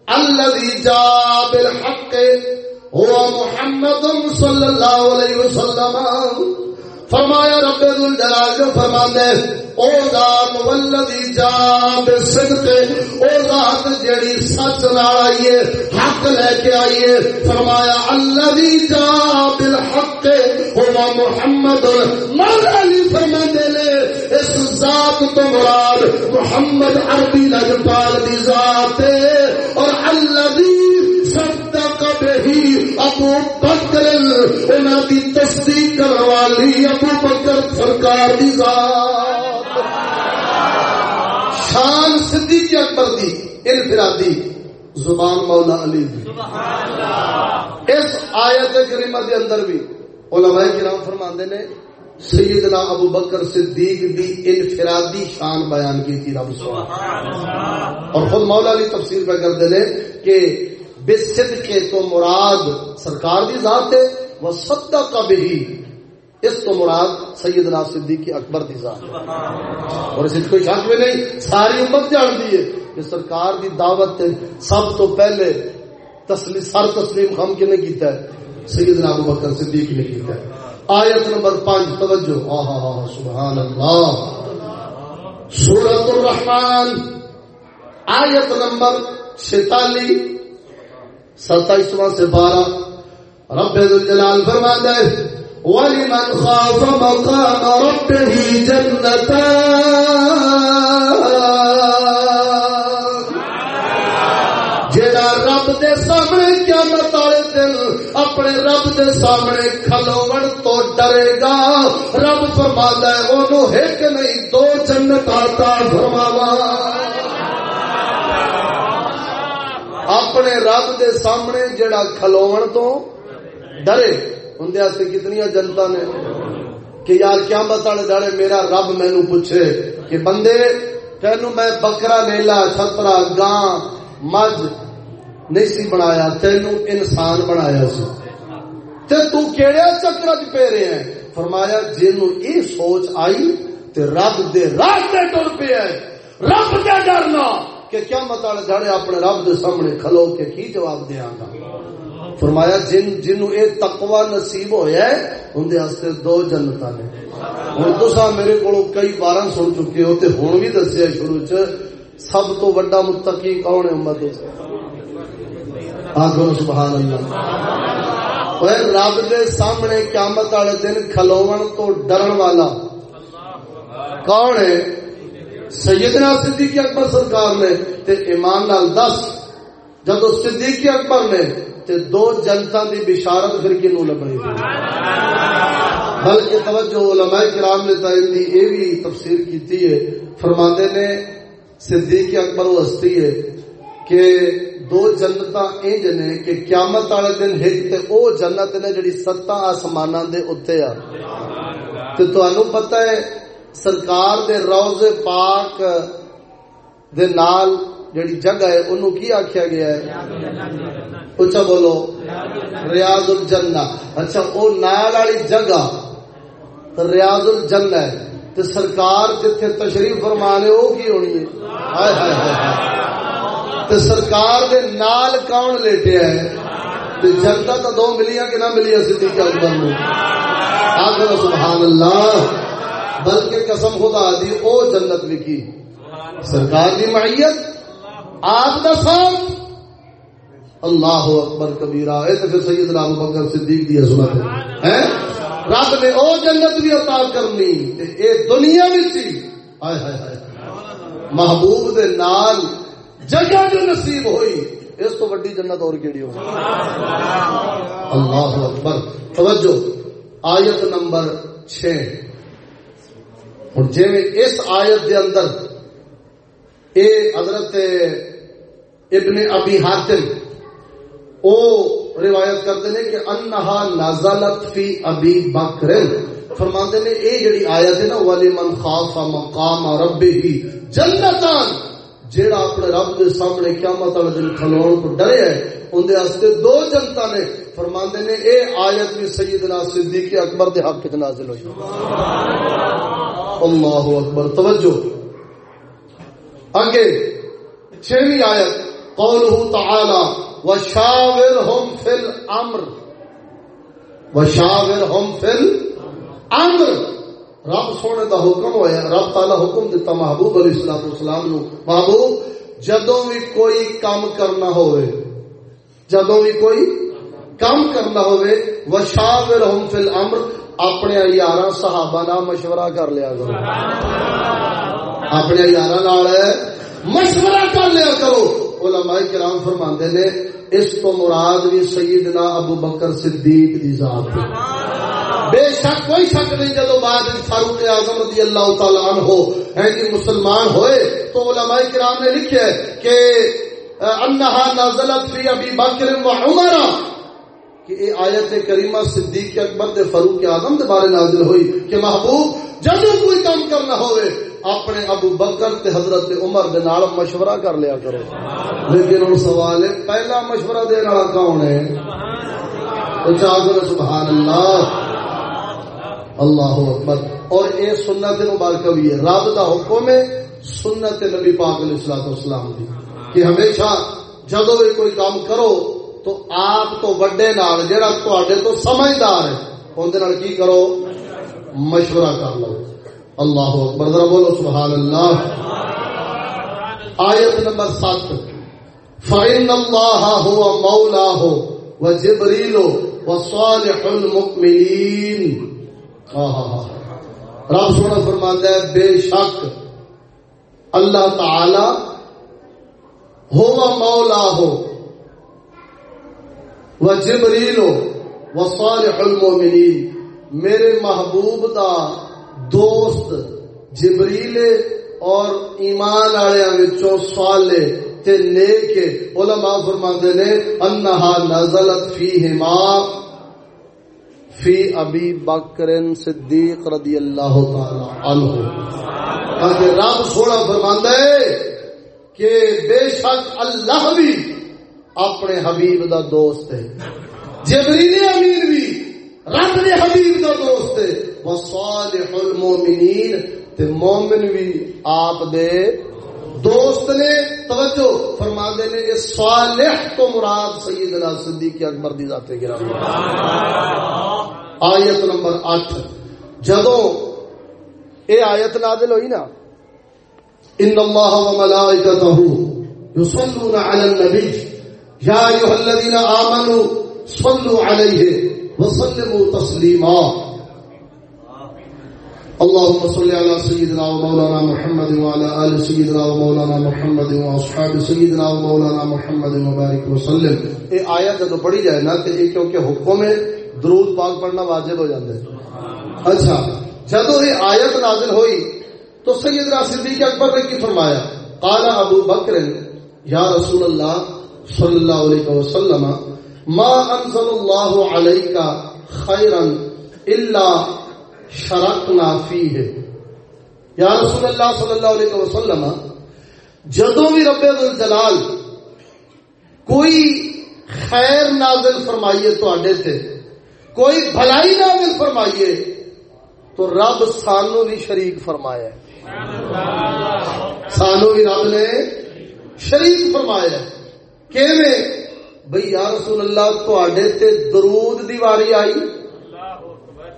الذي جاء بالحق، هو محمد صلی اللہ علیہ وسلم۔ فرمایا رب الجلال جو فرماندے او ذات والذی جا بالصدق، او ذات جڑی سچ نال آئی ہے، حق لے کے آئی ہے، فرمایا الذی جا بالحق هو محمد مولا علی فرماندے نے، اس ذات تو مراد محمد عربی لجپال دی ذات ہے، اور الذی صدق به ابو بکر انہاں دی تصدیق کرنے والی ابو بکر سرکار دی ذات۔ شان صدیق اکبر دی انفرادی زبان مولا علی دی۔ اس آیت کریمہ دے اندر بھی علماء کرام فرماندے نے سیدنا ابو بکر صدیق دی انفرادی شان بیان کی تھی رب سبحان اور خود مولا علی تفسیر پہ کر دے کہ بے کے تو مراد سرکار دی ذات ہے وہ سدا کا بھی اس تو مراد سیدنا صدیق اکبر دی ذات اور اس کوئی شک میں نہیں ساری امت جان دی ہے کہ سرکار دی دعوت سب تو پہلے تسلی سر تسلیم خم کے نے کیتا ہے؟ سیدنا ابو بکر صدیق نے کیتا ہے۔ آیت نمبر پانچ توجہ۔ آہا آہا سبحان اللہ سورت الرحمن آیت نمبر چھتالی ستائیسواں سے بارہ۔ رب الجلال فرما دے وَلِمَنْ خَافَ مَقَامَ رَبِّهِ جَنَّتَانِ۔ جیڑا رب دے سامنے کیا مطالع دل اپنے رب دے سامنے کھلوڑ تو ڈرے گا۔ رب فرما دے انہوں ایک نہیں، دو جنت آتا فرماوا۔ اپنے رب دے سامنے جڑا کھلو تو ڈرے۔ اندر کتنی جنتا نے کہ یار کیا بتا جانے میرا رب مینو پوچھے کہ بندے تینو میں بکرا نیلا چھترا، گاں، مجھ نہیں سی بنایا تینو انسان بنایا سی۔ تے تو کیڑے چکر چ پہ رہے ہیں؟ فرمایا، جنوں یہ سوچ آئی تے رب دے راہ تے ٹر پیا رب دے ڈرنا؟ کہ کیا مت جڑے اپنے رب دے سامنے کھلو کے کی جواب دیاں گا؟ فرمایا، جن جنوں اے تقوی نصیب ہویا ہے، ان دے واسطے دو جنتاں نے۔ ہن تساں میرے کولوں کئی بار سن چکے ہو تے ہن بھی دسیا شروع چ، سب تو بڑا متقی کون ہے امت وچ آخر سبحان اللہ رب دے سامنے قیامت والے دن کھلون تو ڈرن والا کون ہے؟ سیدنا صدیق اکبر سرکار نے تے ایمان نال دس جب صدیق اکبر نے تے دو جنتا دی بشارت پھر کنو لبنی بلکہ توجہ علماء کرام نے تعین دی اے بھی تفسیر کیتی ہے۔ فرماندے نے صدیق اکبر وہ ہستی ہے کہ دو جنتا انج نے کہ قیامت والے دن ایک تے او جنت نے جڑی ستاں آسماناں دے اوتے آ۔ تے تانوں پتہ ہے سرکار دے روز پاک دے نال جڑی جگہ ہے، انہوں کی آکھیا گیا ہے؟ اچھا بولو ریاض الجنہ اچھا او نال والی جگہ ریاض الجنہ ہے۔ تے سرکار جتھے تشریف فرمانے او کی ہونی ہے؟ ہائے ہائے ہائے تے سرکار دے نال کون لیٹیا ہے تے جنت تو دو ملیاں کہ نہ ملیاں صدیق اکبر نو آخر سبحان اللہ۔ بلکہ قسم خدا دی، او جنت لکھی سرکار دی معیت، آپ دا ساتھ۔ اللہ اکبر کبیرہ، اے تو سید رام بکر صدیق دی عظمت ہے۔ رب نے او جنت بھی عطا کرنی، تے اے دنیا وچ ہی ہائے ہائے ہائے محبوب دے نال جگہ جو نصیب ہوئی، اس تو بڑی جنت اور کیڑی ہو اللہ اکبر۔ توجہ، آیت نمبر 6 ہوں جی اس آیت دے اندر اے حضرت ابن ابی حاتم او روایت کرتے ہیں کہ انہا نازلت فی ابی بکر۔ فرماتے ہیں اے جڑی آیت ہے نا ولی من خاف مقام ربہ جنتان، جیڑا اپنے رب دے سامنے قیامت والے دن کھلون تو ڈرے ہے، ان دے واسطے دو جنتا نے۔ فرماندے نے اے آیت بھی سیدنا صدیق اکبر دے حق وچ نازل ہوئی۔ سبحان اللہ اللہ اکبر. توجہ. آگے چھویں آیت. قوله تعالی وشاورهم فی الامر. وشاورهم فی الامر. رب سونے دا حکم ہویا، رب تعالی حکم دیتا محبوب علیہ الصلوۃ والسلام نو. محبوب، جدوں بھی کوئی کام کرنا ہوئے، جدوں بھی کوئی کام کرنا ہوئے وشاورهم فی الامر. اپنے یار صحابہ نال مشورہ کر لیا کرو اپنے یار مشورہ کر لیا کرو علماء کرام فرماندے نے اس تو مراد بھی سیدنا ابو بکر صدیق دی ذات بے شک کوئی شک نہیں جدو بعد فاروق اعظم رضی اللہ تعالی عنہ ہے کہ مسلمان ہوئے تو علماء کرام نے لکھے کہ انہا نازلت فی ابی بکر و عمر کہ اے آیت کریمہ صدیق اکبر دے فاروق اعظم دے بارے نازل ہوئی کہ محبوب جدو کوئی کام کرنا ہوئے، اپنے ابو بکر تے حضرت عمر دے نال مشورہ کر لیا کرو۔ لیکن ہن سوال ہے، پہلا مشورہ دین والا کون ہے؟ اچھا سبحان اللہ۔ اللہ اکبر۔ اور اے سنت مبارکہ بھی ہے۔ رب دا حکم ہے سنت نبی پاک علیہ الصلوۃ والسلام دی۔ کہ ہمیشہ جدو کوئی کام کرو تو آپ تو وڈے نال جڑا تواڈے تو سمجھدار ہے، اون نال کی کرو؟ مشورہ کر لو۔ اللہ اکبر، ذرا بولو سبحان اللہ۔ آیت نمبر سات۔ فَإِنَّ اللَّهَ هُوَ مَوْلَاهُ وَجِبْرِيلُ وَصَالِحُ الْمُؤْمِنِينَ۔ رب سونا فرماتا ہے، بے شک اللہ تعالی ہوا مولا ہو و جبریل ہو و صالح المومنین میرے محبوب دا دوست جبریل اور ایمان والوں سوالے تے نیک علماء فرماندے نے، انہا نزلت فیہما فی ابی بکر صدیق رضی اللہ تعالی عنہ۔ تاکہ رب سونا فرماندا ہے کہ بے شک اللہ بھی اپنے حبیب دا دوست ہے۔ جبریل امین بھی رب نے حبیب دا دوست ہے۔ وصالح المؤمنین تے مومن بھی آپ دے دوست نے۔ توجہ فرما دے نے یہ صالح تو مراد سیدنا صدیق اکبر دی ذات گرامی۔ آیت نمبر 8 جدوں اے آیت نازل ہوئی نا ان اللہ و ملائکتہ یصلون علی النبی۔ یا ایھا الذین آمنوا صلوا علیہ وسلموا تسلیما۔ اللهم صل على سيدنا ومولانا محمد وعلى ال سيدنا ومولانا محمد واصحاب سيدنا ومولانا محمد وبارك وسلم۔ اے آیت جب پڑھی جائے نا کہ یہ کیونکہ حکم ہے درود پاک پڑھنا واجب ہو جاتا ہے۔ اچھا جب یہ آیت نازل ہوئی تو سیدنا صدیق اکبر نے کی فرمایا؟ قال ابو بکر، یا رسول اللہ صلی اللہ علیہ وسلم، ما انزل الله عليك خيرا الا شرک نافی ہے یا رسول اللہ صلی اللہ علیہ وسلم جدو بھی رب الجلال کوئی خیر نازل فرمائیے تے، کوئی بھلائی نازل فرمائیے، تو رب سانو بھی شریک فرمایا سانو بھی رب نے شریک فرمایا کہ بھئی یا رسول اللہ تے درود دیواری آئی۔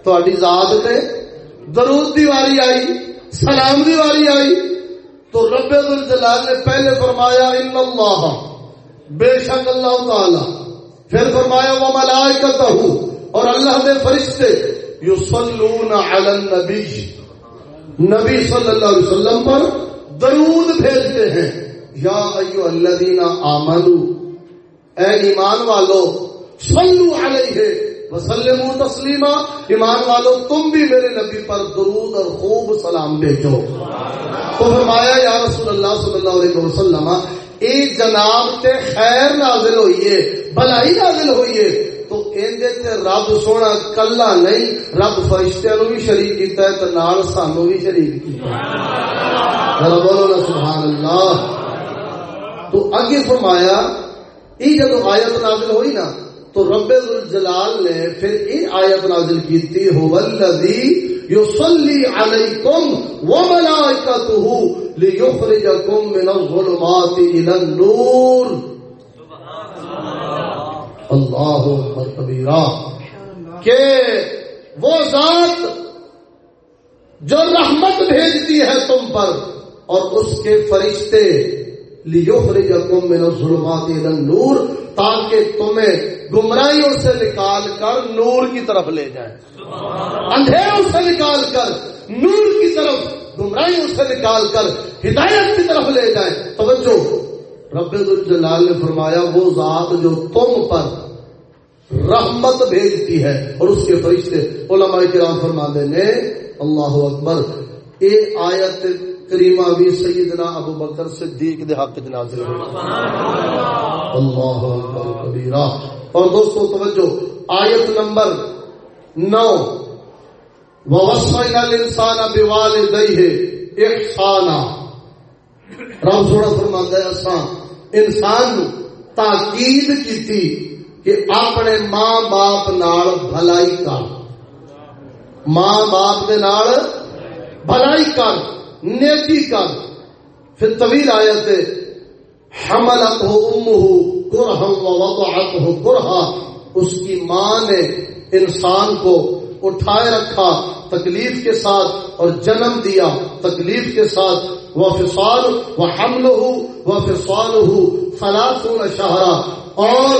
تھوڑی ذات تے درود دی واری آئی، سلام دی واری آئی۔ تو رب الجلال نے پہلے فرمایا، ان اللہ، بے شک اللہ تعالی۔ پھر فرمایا وہ ملائکتہ اور اللہ دے فرشتے یصلون علی النبی۔ نبی صلی اللہ علیہ وسلم پر درود بھیجتے ہیں۔ یا ایو الذین آمنو، اے ایمان والو، صلو علیہ وسلم تسلیما، ایمان والو، تم بھی میرے نبی پر درود اور خوب سلام بھیجو۔ تو فرمایا، یا رسول اللہ صلی اللہ علیہ وسلم، اے جناب، تے خیر نازل ہوئی ہے بھلائی نازل ہوئی ہے تو اندے تے رب سونا کلا نہیں، رب فرشتیاں نو بھی شریک کیتا ہے، تے نال سانو بھی شریک کیتا ہے۔ بولو سبحان اللہ۔ تو اگے فرمایا، یہ جب آیت نازل ہوئی نا، تو رب الجلال نے پھر یہ آیت نازل کی تھی، هو یصلی علیکم وملائکته لیخرجکم من الظلمات الى النور۔ اللہ اکبر کبیرہ۔ کہ وہ ذات جو رحمت بھیجتی ہے تم پر اور اس کے فرشتے لیخرجکم من الظلمات الى النور تاکہ تمہیں گمراہیوں سے نکال کر نور کی طرف لے جائیں۔ اندھیروں سے نکال کر نور کی طرف، گمراہیوں سے نکال کر ہدایت کی طرف لے جائیں۔ توجہ، رب الجلال نے فرمایا، وہ ذات جو تم پر رحمت بھیجتی ہے اور اس کے فرشتے، علماء کرام فرماندے نے، اللہ اکبر، اے آیت کریمہ بھی سیدنا ابو بکر صدیق دے حق نازل اللہ اکبر کبیرہ۔ اور دوستو، توجہ، آیت نمبر نو۔ وسائل انسان بوال دئی رب سوڑا فرماندا ہے اساں انسان تاکید کیتی کہ اپنے ماں باپ نال بھلائی کر۔ ماں باپ دے نال بھلائی کر۔ نیکی کر پھر طویل آیت حمل ات ہو ام ہو حملته امه کرہا، اس کی ماں نے انسان کو اٹھائے رکھا، تکلیف کے ساتھ، اور جنم دیا تکلیف کے ساتھ وہ فسال وہ حمل ہو وہ فسال ہو فلاطون شہرا، اور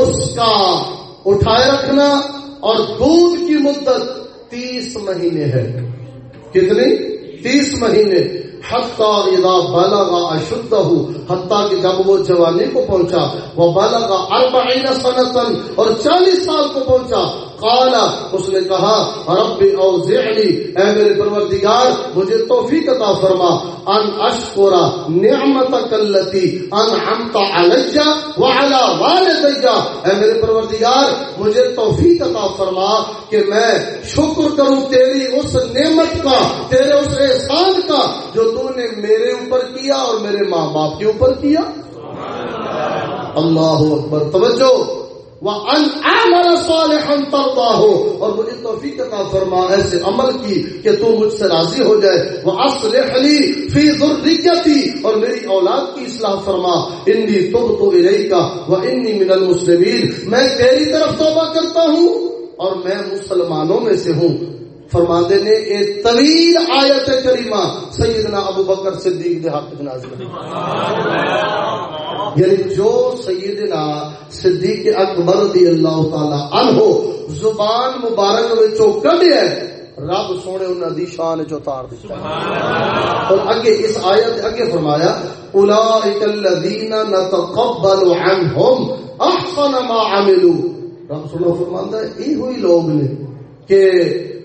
اس کا اٹھائے رکھنا، اور دودھ کی مدت تیس مہینے ہے۔ کتنی؟ تیس مہینے حتیٰ اذا بلغ ہوں حتیٰ کہ جب وہ جوانی کو پہنچا وہ بلغ اربعین سنتن اور چالیس سال کو پہنچا کالا اس نے کہا رب اوزعنی، اے میرے پروردگار، مجھے توفیق عطا فرما، ان اشکرا نعمتک اللتی انعمت علی وعلى والدی۔ اے میرے پروردگار، مجھے توفیق عطا فرما کہ میں شکر کروں تیری اس نعمت کا، تیرے اس احسان کا جو تو نے میرے اوپر کیا اور میرے ماں باپ کے اوپر کیا۔ اللہ اکبر، توجہ۔ صَالِحًا تَرْضَاهُ۔ اور مجھے توفیق عطا فرما، ایسے عمل کی کہ تو مجھ سے راضی ہو جائے۔ وَأَصْلِحْ لِي فِي ذُرِّيَّتِي۔ اور میری اولاد کی اصلاح فرما۔ انی تبت الیک وانی من المسلمین میں تیری طرف توبہ کرتا ہوں اور میں مسلمانوں میں سے ہوں۔ فرماندے نے ایک طویل آیت کریمہ، سیدنا ابو بکر صدیق دے حق نازل۔ یعنی جو سیدنا صدیق اکبر رضی اللہ تعالی عنہ زبان مبارک وچوں کڈیا رب سونے انہاں دی شان جو اتار دیتا اور اگے اس آیت اگے فرمایا اولئک الذین نتقبل عنہم احسن ما عملوا۔ رب سونا فرماندا ہے یہ ہوئی لوگ نے کہ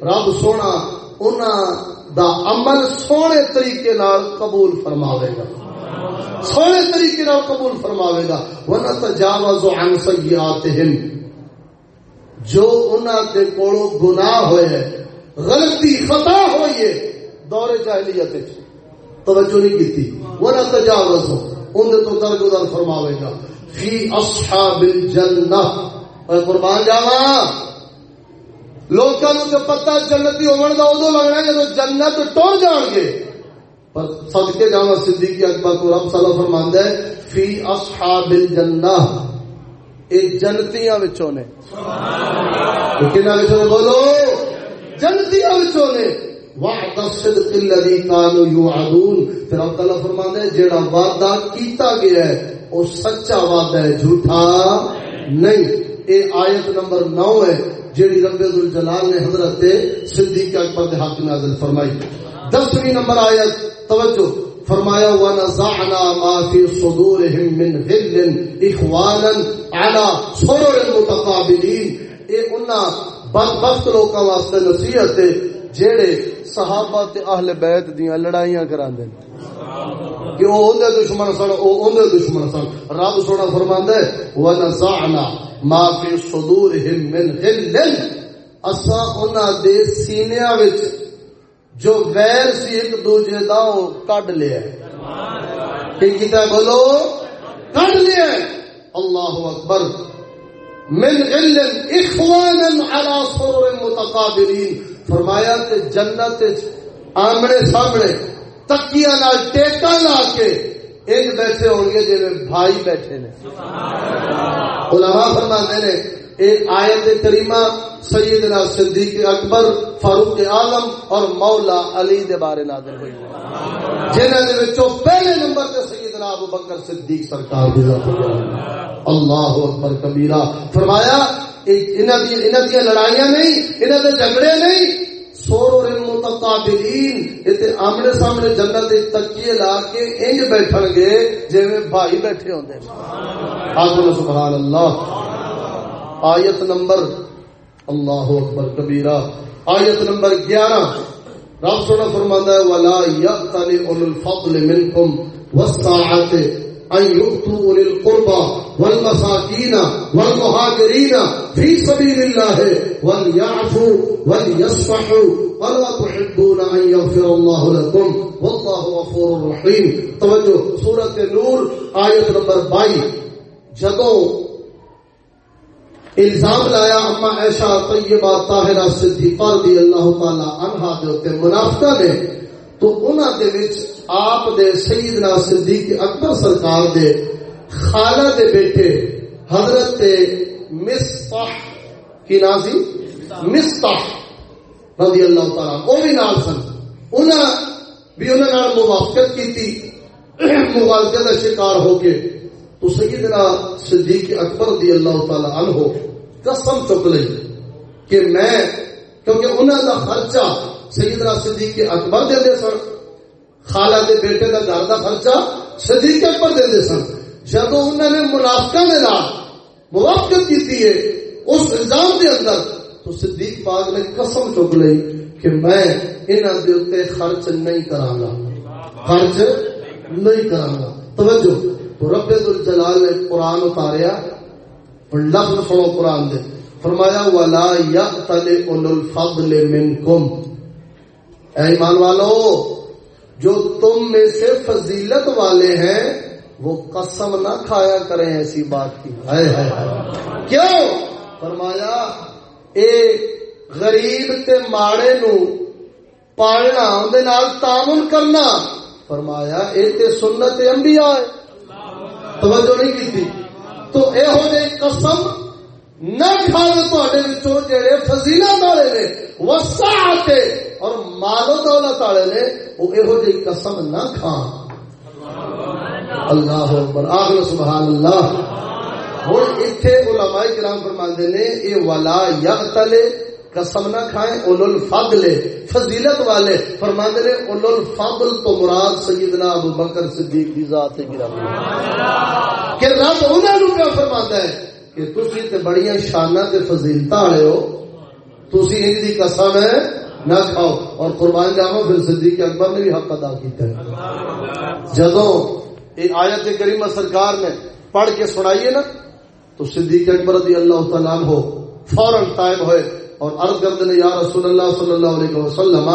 رب سونا دا عمل سونے طریقے نال قبول فرماوے گا۔ سونے طریقے نال قبول فرماوے گا۔ ورنہ تجاوز عن سیئاتہم جو انہاں دے کولو گناہ ہوئے ہے غلطی، خطا ہوئی ہے دور جاہلیت وچ۔ توجہ نہیں کیتی۔ ورنہ تجاوز ان دے تو درگزر فرماوے گا۔ فی اصحاب الجنہ اے قربان جاواں۔ لوگوں تو پتا جنتی ہونے کا ادو لگنا جب جنت ٹر جان گے۔ پر سد کے جانا صدیق اکبر کو رب صلی فرماندا ہے، فی اصحاب الجنہ اے جنتیاں وچوں نے۔ کنا وچوں نے بولو؟ جنتیاں وچوں نے۔ وعد الصدق الذي كانوا يوعدون پھر اللہ تعالی فرماندا ہے، جیڑا وعدہ کیتا گیا ہے وہ سچا وعدہ ہے، جھوٹا نہیں۔ اے آیت نمبر 9 ہے، جیڑی رب الجلال نے حضرت صدیق اکبر دے حق نازل فرمائی۔ دسویں نمبر آیت توجہ فرمایا ونزعنا ما في صدورهم من غل اخوانا على سرر متقابلين۔ اے انہاں بدبخت لوکاں واسطے نصیحت ہے جیڑے صحابہ تے اہل بیت دیاں لڑائیاں کراندے کہ وہ اندے دشمن سن او اندے دشمن سن۔ رب سونا فرماندا ہے ونزعنا ما فی صدورہم من غل۔ اسا انہاں دے سینیاں وچ جو غیر سی ایک دوجے دا کڈ لیا کہ کیتا بولو۔ کڈ لیا اللہ اکبر۔ من غل اخوانا على سرر متقابلین۔ فرمایا کہ جنت آمنے سامنے تکیاں نال ٹیکا لا کے ایک بیٹھے ہوں گے جی بھائی بیٹھے نے۔ علماء فرماتے نے ایک آیت کریمہ سیدنا صدیق اکبر فاروق عالم اور مولا علی دے بارے نازل ہوئی۔ جنہاں دے وچوں پہلے نمبر تے سیدنا ابو بکر صدیق سرکار دی ذات اللہ اکبر کبیرہ۔ فرمایا انہاں دی انہاں دی لڑائیاں نہیں، انہاں دے جھگڑے نہیں۔ سور متقابلین تے آمنے سامنے جنت تکیے لا کے انج بیٹھن گے، جویں بھائی بیٹھے ہوندے۔ آخر سبحان اللہ آیت نمبر اللہ اکبر کبیرہ، آیت نمبر گیارہ۔ رب سونا فرماتا ہے، ولا یقتل اول الفضل منکم والساعت ان یؤتوا اول القربى والمساکین والمهاجرین فی سبیل اللہ وليعفوا وليصفحوا ولا تحبون ان يغفر الله لكم والله غفور رحیم توجہ سورۃ نور، آیت نمبر 22 جدوں الزام لایا اما ایشا طیبہ طاہرہ صدیقہ رضی اللہ تعالی عنہا دے اوتے منافقہ نے تو انہاں دے وچ آپ دے سیدنا صدیق اکبر سرکار دے خالہ دے بیٹے حضرت مصطح کی نازی مصطح رضی اللہ تعالی او بھی نال سن۔ انہاں بھی انہاں نال موافقت کیتی مغالطے کا شکار ہو کے تو سیدنا صدیق اکبر رضی اللہ تعالی عنہ قسم چک لی کہ میں کیونکہ انہوں دا خرچہ سیدنا صدیق اکبر دے دے سن، خالہ دے بیٹے دا گھر دا خرچہ صدیق اکبر دے دے سن۔ جب انہوں نے منافقہ میں نہ موافقت کی ہے اس الزام دے اندر، تو صدیق پاک نے قسم چک لی کہ میں انہاں دے خرچ نہیں کراں گا خرچ نہیں کراں گا توجہ۔ تو رب الجلال نے قرآن اتاریا اور لفظ سنو قرآن دے۔ فرمایا، ولا یقتل اول الفضل منکم اے ایمان والو، جو تم میں سے فضیلت والے ہیں، وہ قسم نہ کھایا کریں ایسی بات کی۔ ہے ہے کیوں؟ فرمایا، اے غریب تے ماڑے نو پالنا دے نال تعاون کرنا۔ فرمایا، اے تے سنت انبیاء ہے۔ توجہ نہیں کی تھی۔ تو اے ہو قسم نہ کھاؤ جڑے فضیلت والے نے، وسعت اور مال و دولت والے نے، وہ یہو جی قسم نہ کھان اللہ اکبر۔ آخر سبحان اللہ۔ ہوں اتنے علماء کرام فرماندے نے یہ ولا یقتل قسم نہ کھائیں اول الفضل فضیلت والے۔ فرماندے نے اول الفضل تو مراد سیدنا ابو بکر صدیق کی ذات ہے۔ کہ رب انہاں نو کیا فرماتا ہے؟ کہ تسی تے بڑیاں شاناں تے فضیلتاں والے ہو، تسی ان دی قسم ہے، نہ کھاؤ۔ اور قربان جاؤ پھر صدیق اکبر نے بھی حق ادا کیتا ہے۔ جدو یہ آیت کریمہ سرکار نے پڑھ کے سنائیے نا، تو صدیق اکبر رضی اللہ تعالیٰ ہو فوراً ٹائم ہوئے۔ اور عرض کرتے ہیں، یا رسول اللہ صلی اللہ علیہ وسلم،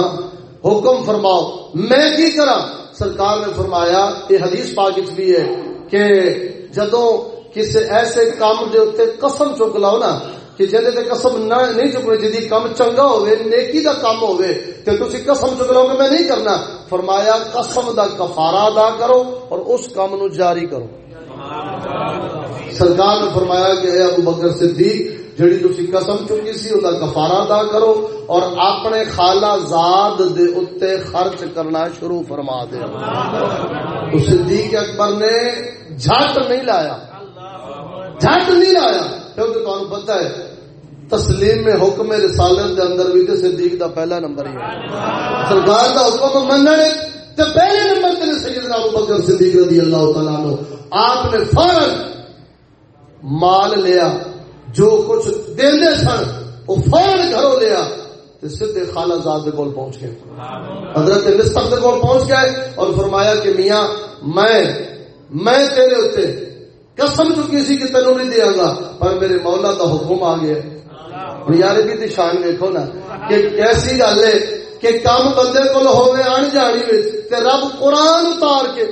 حکم فرماؤ۔ میں کی کرا؟ سرکار نے فرمایا، یہ حدیث پاک بھی ہے کہ جدو کسی ایسے کام دے اتنے قسم چک لاؤ نا، کہ جہاں تے قسم نہ نہیں چکنے، جدی کام چنگا ہوئے نیکی دا کام ہوئے تے تسی قسم چک لو کہ میں نہیں کرنا۔ فرمایا، قسم دا کفارہ ادا کرو اور اس کام نو جاری کرو۔ سرکار نے فرمایا کہ اے ابو بکر صدیق جڑی تسی قسم چکی سی اوندا کفارہ ادا کرو اور اپنے خالہ زاد دے اوتے خرچ کرنا شروع فرما دے۔ تو صدیق اکبر نے جھٹ نہیں لایا۔ جھٹ نہیں لایا۔ کیونکہ تمہیں پتہ ہے، تسلیم میں حکم رسالت کے اندر بھی صدیق دا پہلا نمبر ہی ہے۔ سرکار دا حکم مننے تے پہلے نمبر تے سیدنا ابو بکر صدیق رضی اللہ تعالی عنہ، آپ نے فوراً مال لیا۔ جو کچھ دیندے سن، وہ فوراً گھروں لیا تے سیدھے خالہ زاد دے کول پہنچ گئے۔ حضرت مصطفی دے کول پہنچ گئے اور فرمایا کہ میاں، میں میں تیرے اوتے قسم چکی سی کہ تینوں نہیں دیا گا، پر میرے مولا کا حکم آ گیا۔ یار بھی شان ویکو نا کہ ایسی گل ہے کہ کم بندے کو ہوے ان جانی رب قرآن اتار کے۔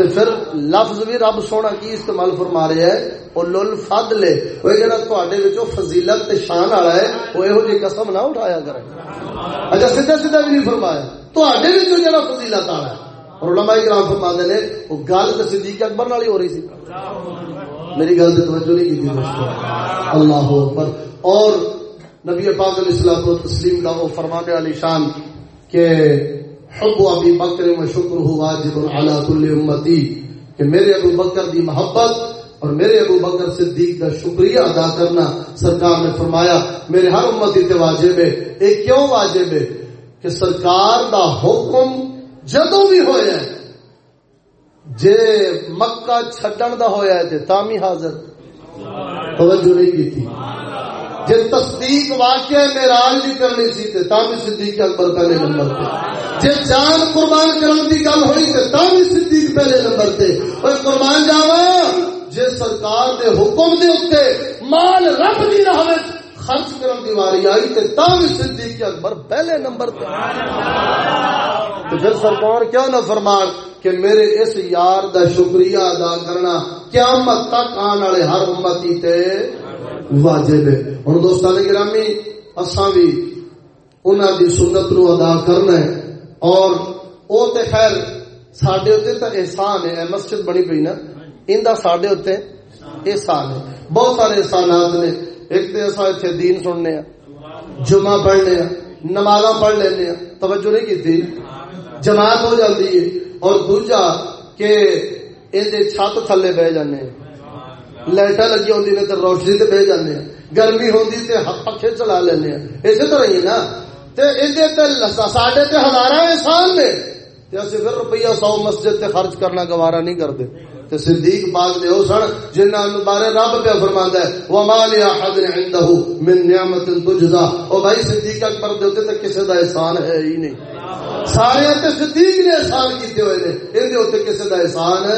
تے پھر لفظ بھی رب سونا کی استعمال فرما رہا ہے وہ لل فد لے وہ جڑا تھوڑے فضیلت تے شان والا ہے، وہ یہو جی قسم نہ اٹھایا کرے۔ اچھا سیدھا سیدھا بھی نہیں فرمایا۔ تھوڑے جڑا فضیلت والا ہے۔ اور علماء کرام فرماتے ہیں وہ گل تو صدیق اکبر نال ہی ہو رہی سی۔ میری گل سے توجہ نہیں کی اللہ اکبر۔ اور نبی پاک علیہ الصلوۃ والتسلیم کا وہ فرمانے علی شان کہ حب ابی بکر و شکر ہو واجب علی کل امتی کہ میرے ابو بکر دی محبت اور میرے ابو بکر صدیق کا شکریہ ادا کرنا سرکار نے فرمایا، میرے ہر امتی تے واجب ہے۔ ایک کیوں واجب ہے؟ کہ سرکار دا حکم جدو بھی ہویا ہے جے مکہ چھڈن دا ہویا ہے تے تامی حاضر۔ توجہ نہیں کی تھی۔ جے تصدیق واقعہ معراج دی کرنی سی تے تامی صدیق اکبر پہلے نمبر تے۔ جے جان قربان کرن دی گل ہوئی تے تامی صدیق پہلے نمبر تے۔ اوے قربان جاواں، جے سرکار دے حکم دے اوتے مال رب دی راہ وچ خرچ کرن دی واری آئی تے تاں صدیق اکبر پہلے نمبر تے۔ تو پھر سرکار کیا نہ فرمان کہ میرے اس یار دا شکریہ ادا کرنا قیامت تک آنے والے ہر امتی تے واجب ہے ہن دوستان گرامی، اساں بھی انہاں دی سنت نو ادا کرنا ہے۔ اور او تے خیر، ساڈے اوتے تے احسان ہے۔ مسجد بنی پئی نا۔ ایندا ساڈے اوتے احسان ہے۔ بہت سارے احسانات نے۔ ایک تو اصا اتنے دین سننے ہاں۔ جمعہ پڑھنے نماز پڑھ ہاں۔ لینا ہاں۔ توجہ نہیں کی جماعت ہو جاتی ہے۔ اور دوجا کہ یہ چھت تھلے بہ جانے ہیں۔ لائٹا لگی ہوں نے تو روشنی سے بہ جانے گرمی ہوتی تو پکے چلا لینا اسی طرح ہی نا سڈے ہزار احسان نے پھر روپیہ سو مسجد تے خرچ کرنا گوارا نہیں کرتے تے صدیق پاک دے او سن جنہاں بارے رب پہ فرماندا ہے، وما لی احد عنده من نعمت تجزا او بھائی صدیق اکبر دے تے کسے دا احسان ہے ہی نہیں۔ سارے تے صدیق نے احسان کیتے ہوئے نے ان دے اوتے کسے دا احسان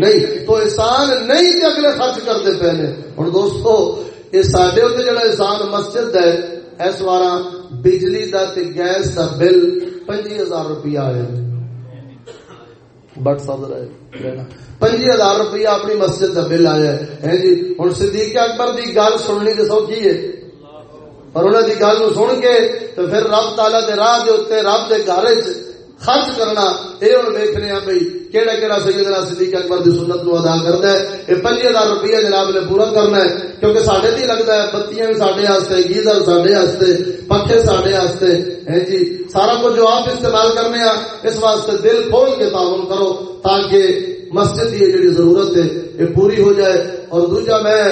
نہیں۔ تو احسان نہیں تے اگلے خرچ کردے پے نے۔ ہن دوستو، اے ساڈے اوتے جڑا احسان مسجد ہے، اس وارا بجلی دا تے گیس دا بل 25000 روپیہ آیا بٹ صدر ہے پنجی ہزار روپیہ اپنی مسجد کا بل آیا ہے جی ہوں صدیق اکبر کی گل سننی تو سوکھی ہے پر انہوں کی گل سن کے تو پھر رب تالا دے راہ دے اتنے رب دے گھر خرچ کرنا یہ ہوں ویکنے ہیں بھائی کہڑا کہڑا سیدنا صدیق اکبر دی سنت نو ادا کرنا ہے، یہ پنجی ہزار روپیہ جناب نے پورا کرنا ہے، کیونکہ سڈے بھی لگتا ہے، بتیاں بھی سڈے واسطے، گیزر سڈے واسطے پکے سڈے واسطے۔ ہے جی سارا کچھ جو آپ استعمال کرنے ہیں، اس واسطے دل کھول کے تعاون کرو تاکہ مسجد کی جڑی ضرورت ہے، یہ پوری ہو جائے۔ اور دوجا میں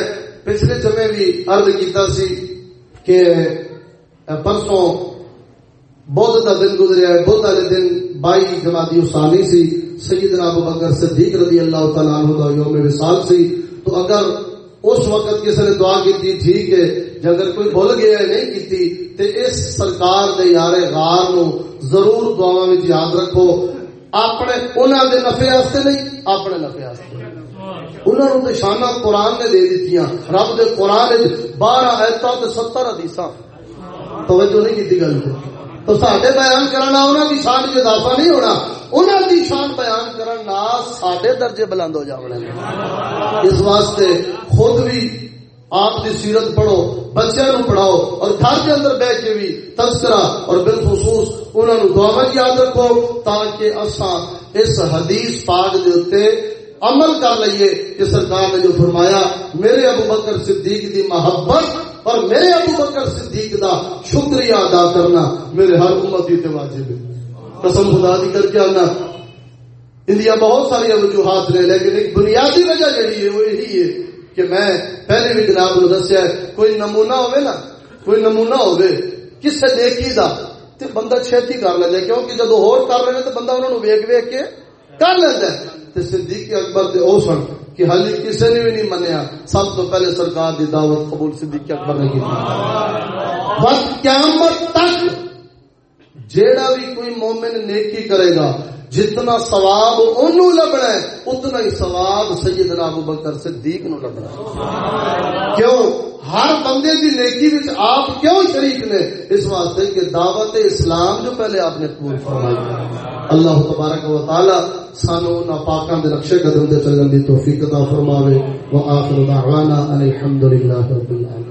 پچھلے سمے بھی عرض کیتا سی کہ پرسوں بدھ کا دن گزریا ہے بدھ والے دن بائی جماعتی اسانی سی، سیدنا ابو بکر صدیق رضی اللہ تعالیٰ عنہ دا یوم وصال سی۔ تو اگر اس وقت کسی نے دعا کی تھی ٹھیک ہے اگر کوئی بھول گیا ہے، نہیں کی تھی تے اس سرکار دے یار غار نو ضرور دعا میں یاد رکھو۔ اپنے انہوں دے نفع واسطے نہیں، اپنے نفع واسطے انہوں نے شانہ قرآن نے دے دیتی رب دے قرآن بارہ ایتا ستر حدیث توجہ نہیں کی گل۔ تو سڈے بیان کرنا انہوں کی شان کی اضافہ نہیں ہونا انہوں کی شان بیان کرنا سڈے درجے بلند ہو جانے اس واسطے خود بھی آپ کی سیرت پڑھو بچوں نو پڑھاؤ اور گھر کے اندر بہ کے بھی تذکرہ اور بالخصوص انہوں نے دعوا یاد رکھو تاکہ اصا اس حدیث پاک دے اتنے عمل کر لئیے کہ سرکار نے جو فرمایا، میرے ابو بکر صدیق دی محبت اور میرے ابو بکر صدیق دا شکریہ ادا کرنا میرے ہر امت تے واجب ہے۔ قسم خدا دی کر کے آنا۔ انڈیا بہت ساری وجوہات نے، لیکن ایک بنیادی وجہ جہی ہے، وہ یہی ہے کہ میں پہلے بھی جناب نے دسیا کوئی نمونہ ہوئے نا، کوئی نمونہ ہوئے، کس سے نیکی دا، تے بندہ چھتی کر لینا کیونکہ جدو ہور کر رہے ہیں تو بندہ انہوں نے ویک ویک کے کر لینا تے صدیق اکبر دے او سن کہ حالی کسی نے بھی نہیں منیا۔ سب تو پہلے سرکار دی دعوت قبول صدیق اکبر نے کی۔ بس قیامت تک جیڑا بھی کوئی مومن نیکی کرے گا، جتنا ثواب انہوں لبنا ہے، اتنا ہی ثواب سیدنا ابو بکر صدیق نو لبنا ہے۔ کیوں؟ ہر بندے کی نیکی وچ آپ کیوں شریک نے؟ اس واسطے کہ دعوت اسلام جو پہلے آپ نے قبول فرمائی۔ اللہ تبارک و تعالی سانو نا پاکاں دے نقشے قدم دے چلن دی توفیق عطا فرماوے۔ واخر دعوانا الحمدللہ رب العالمین۔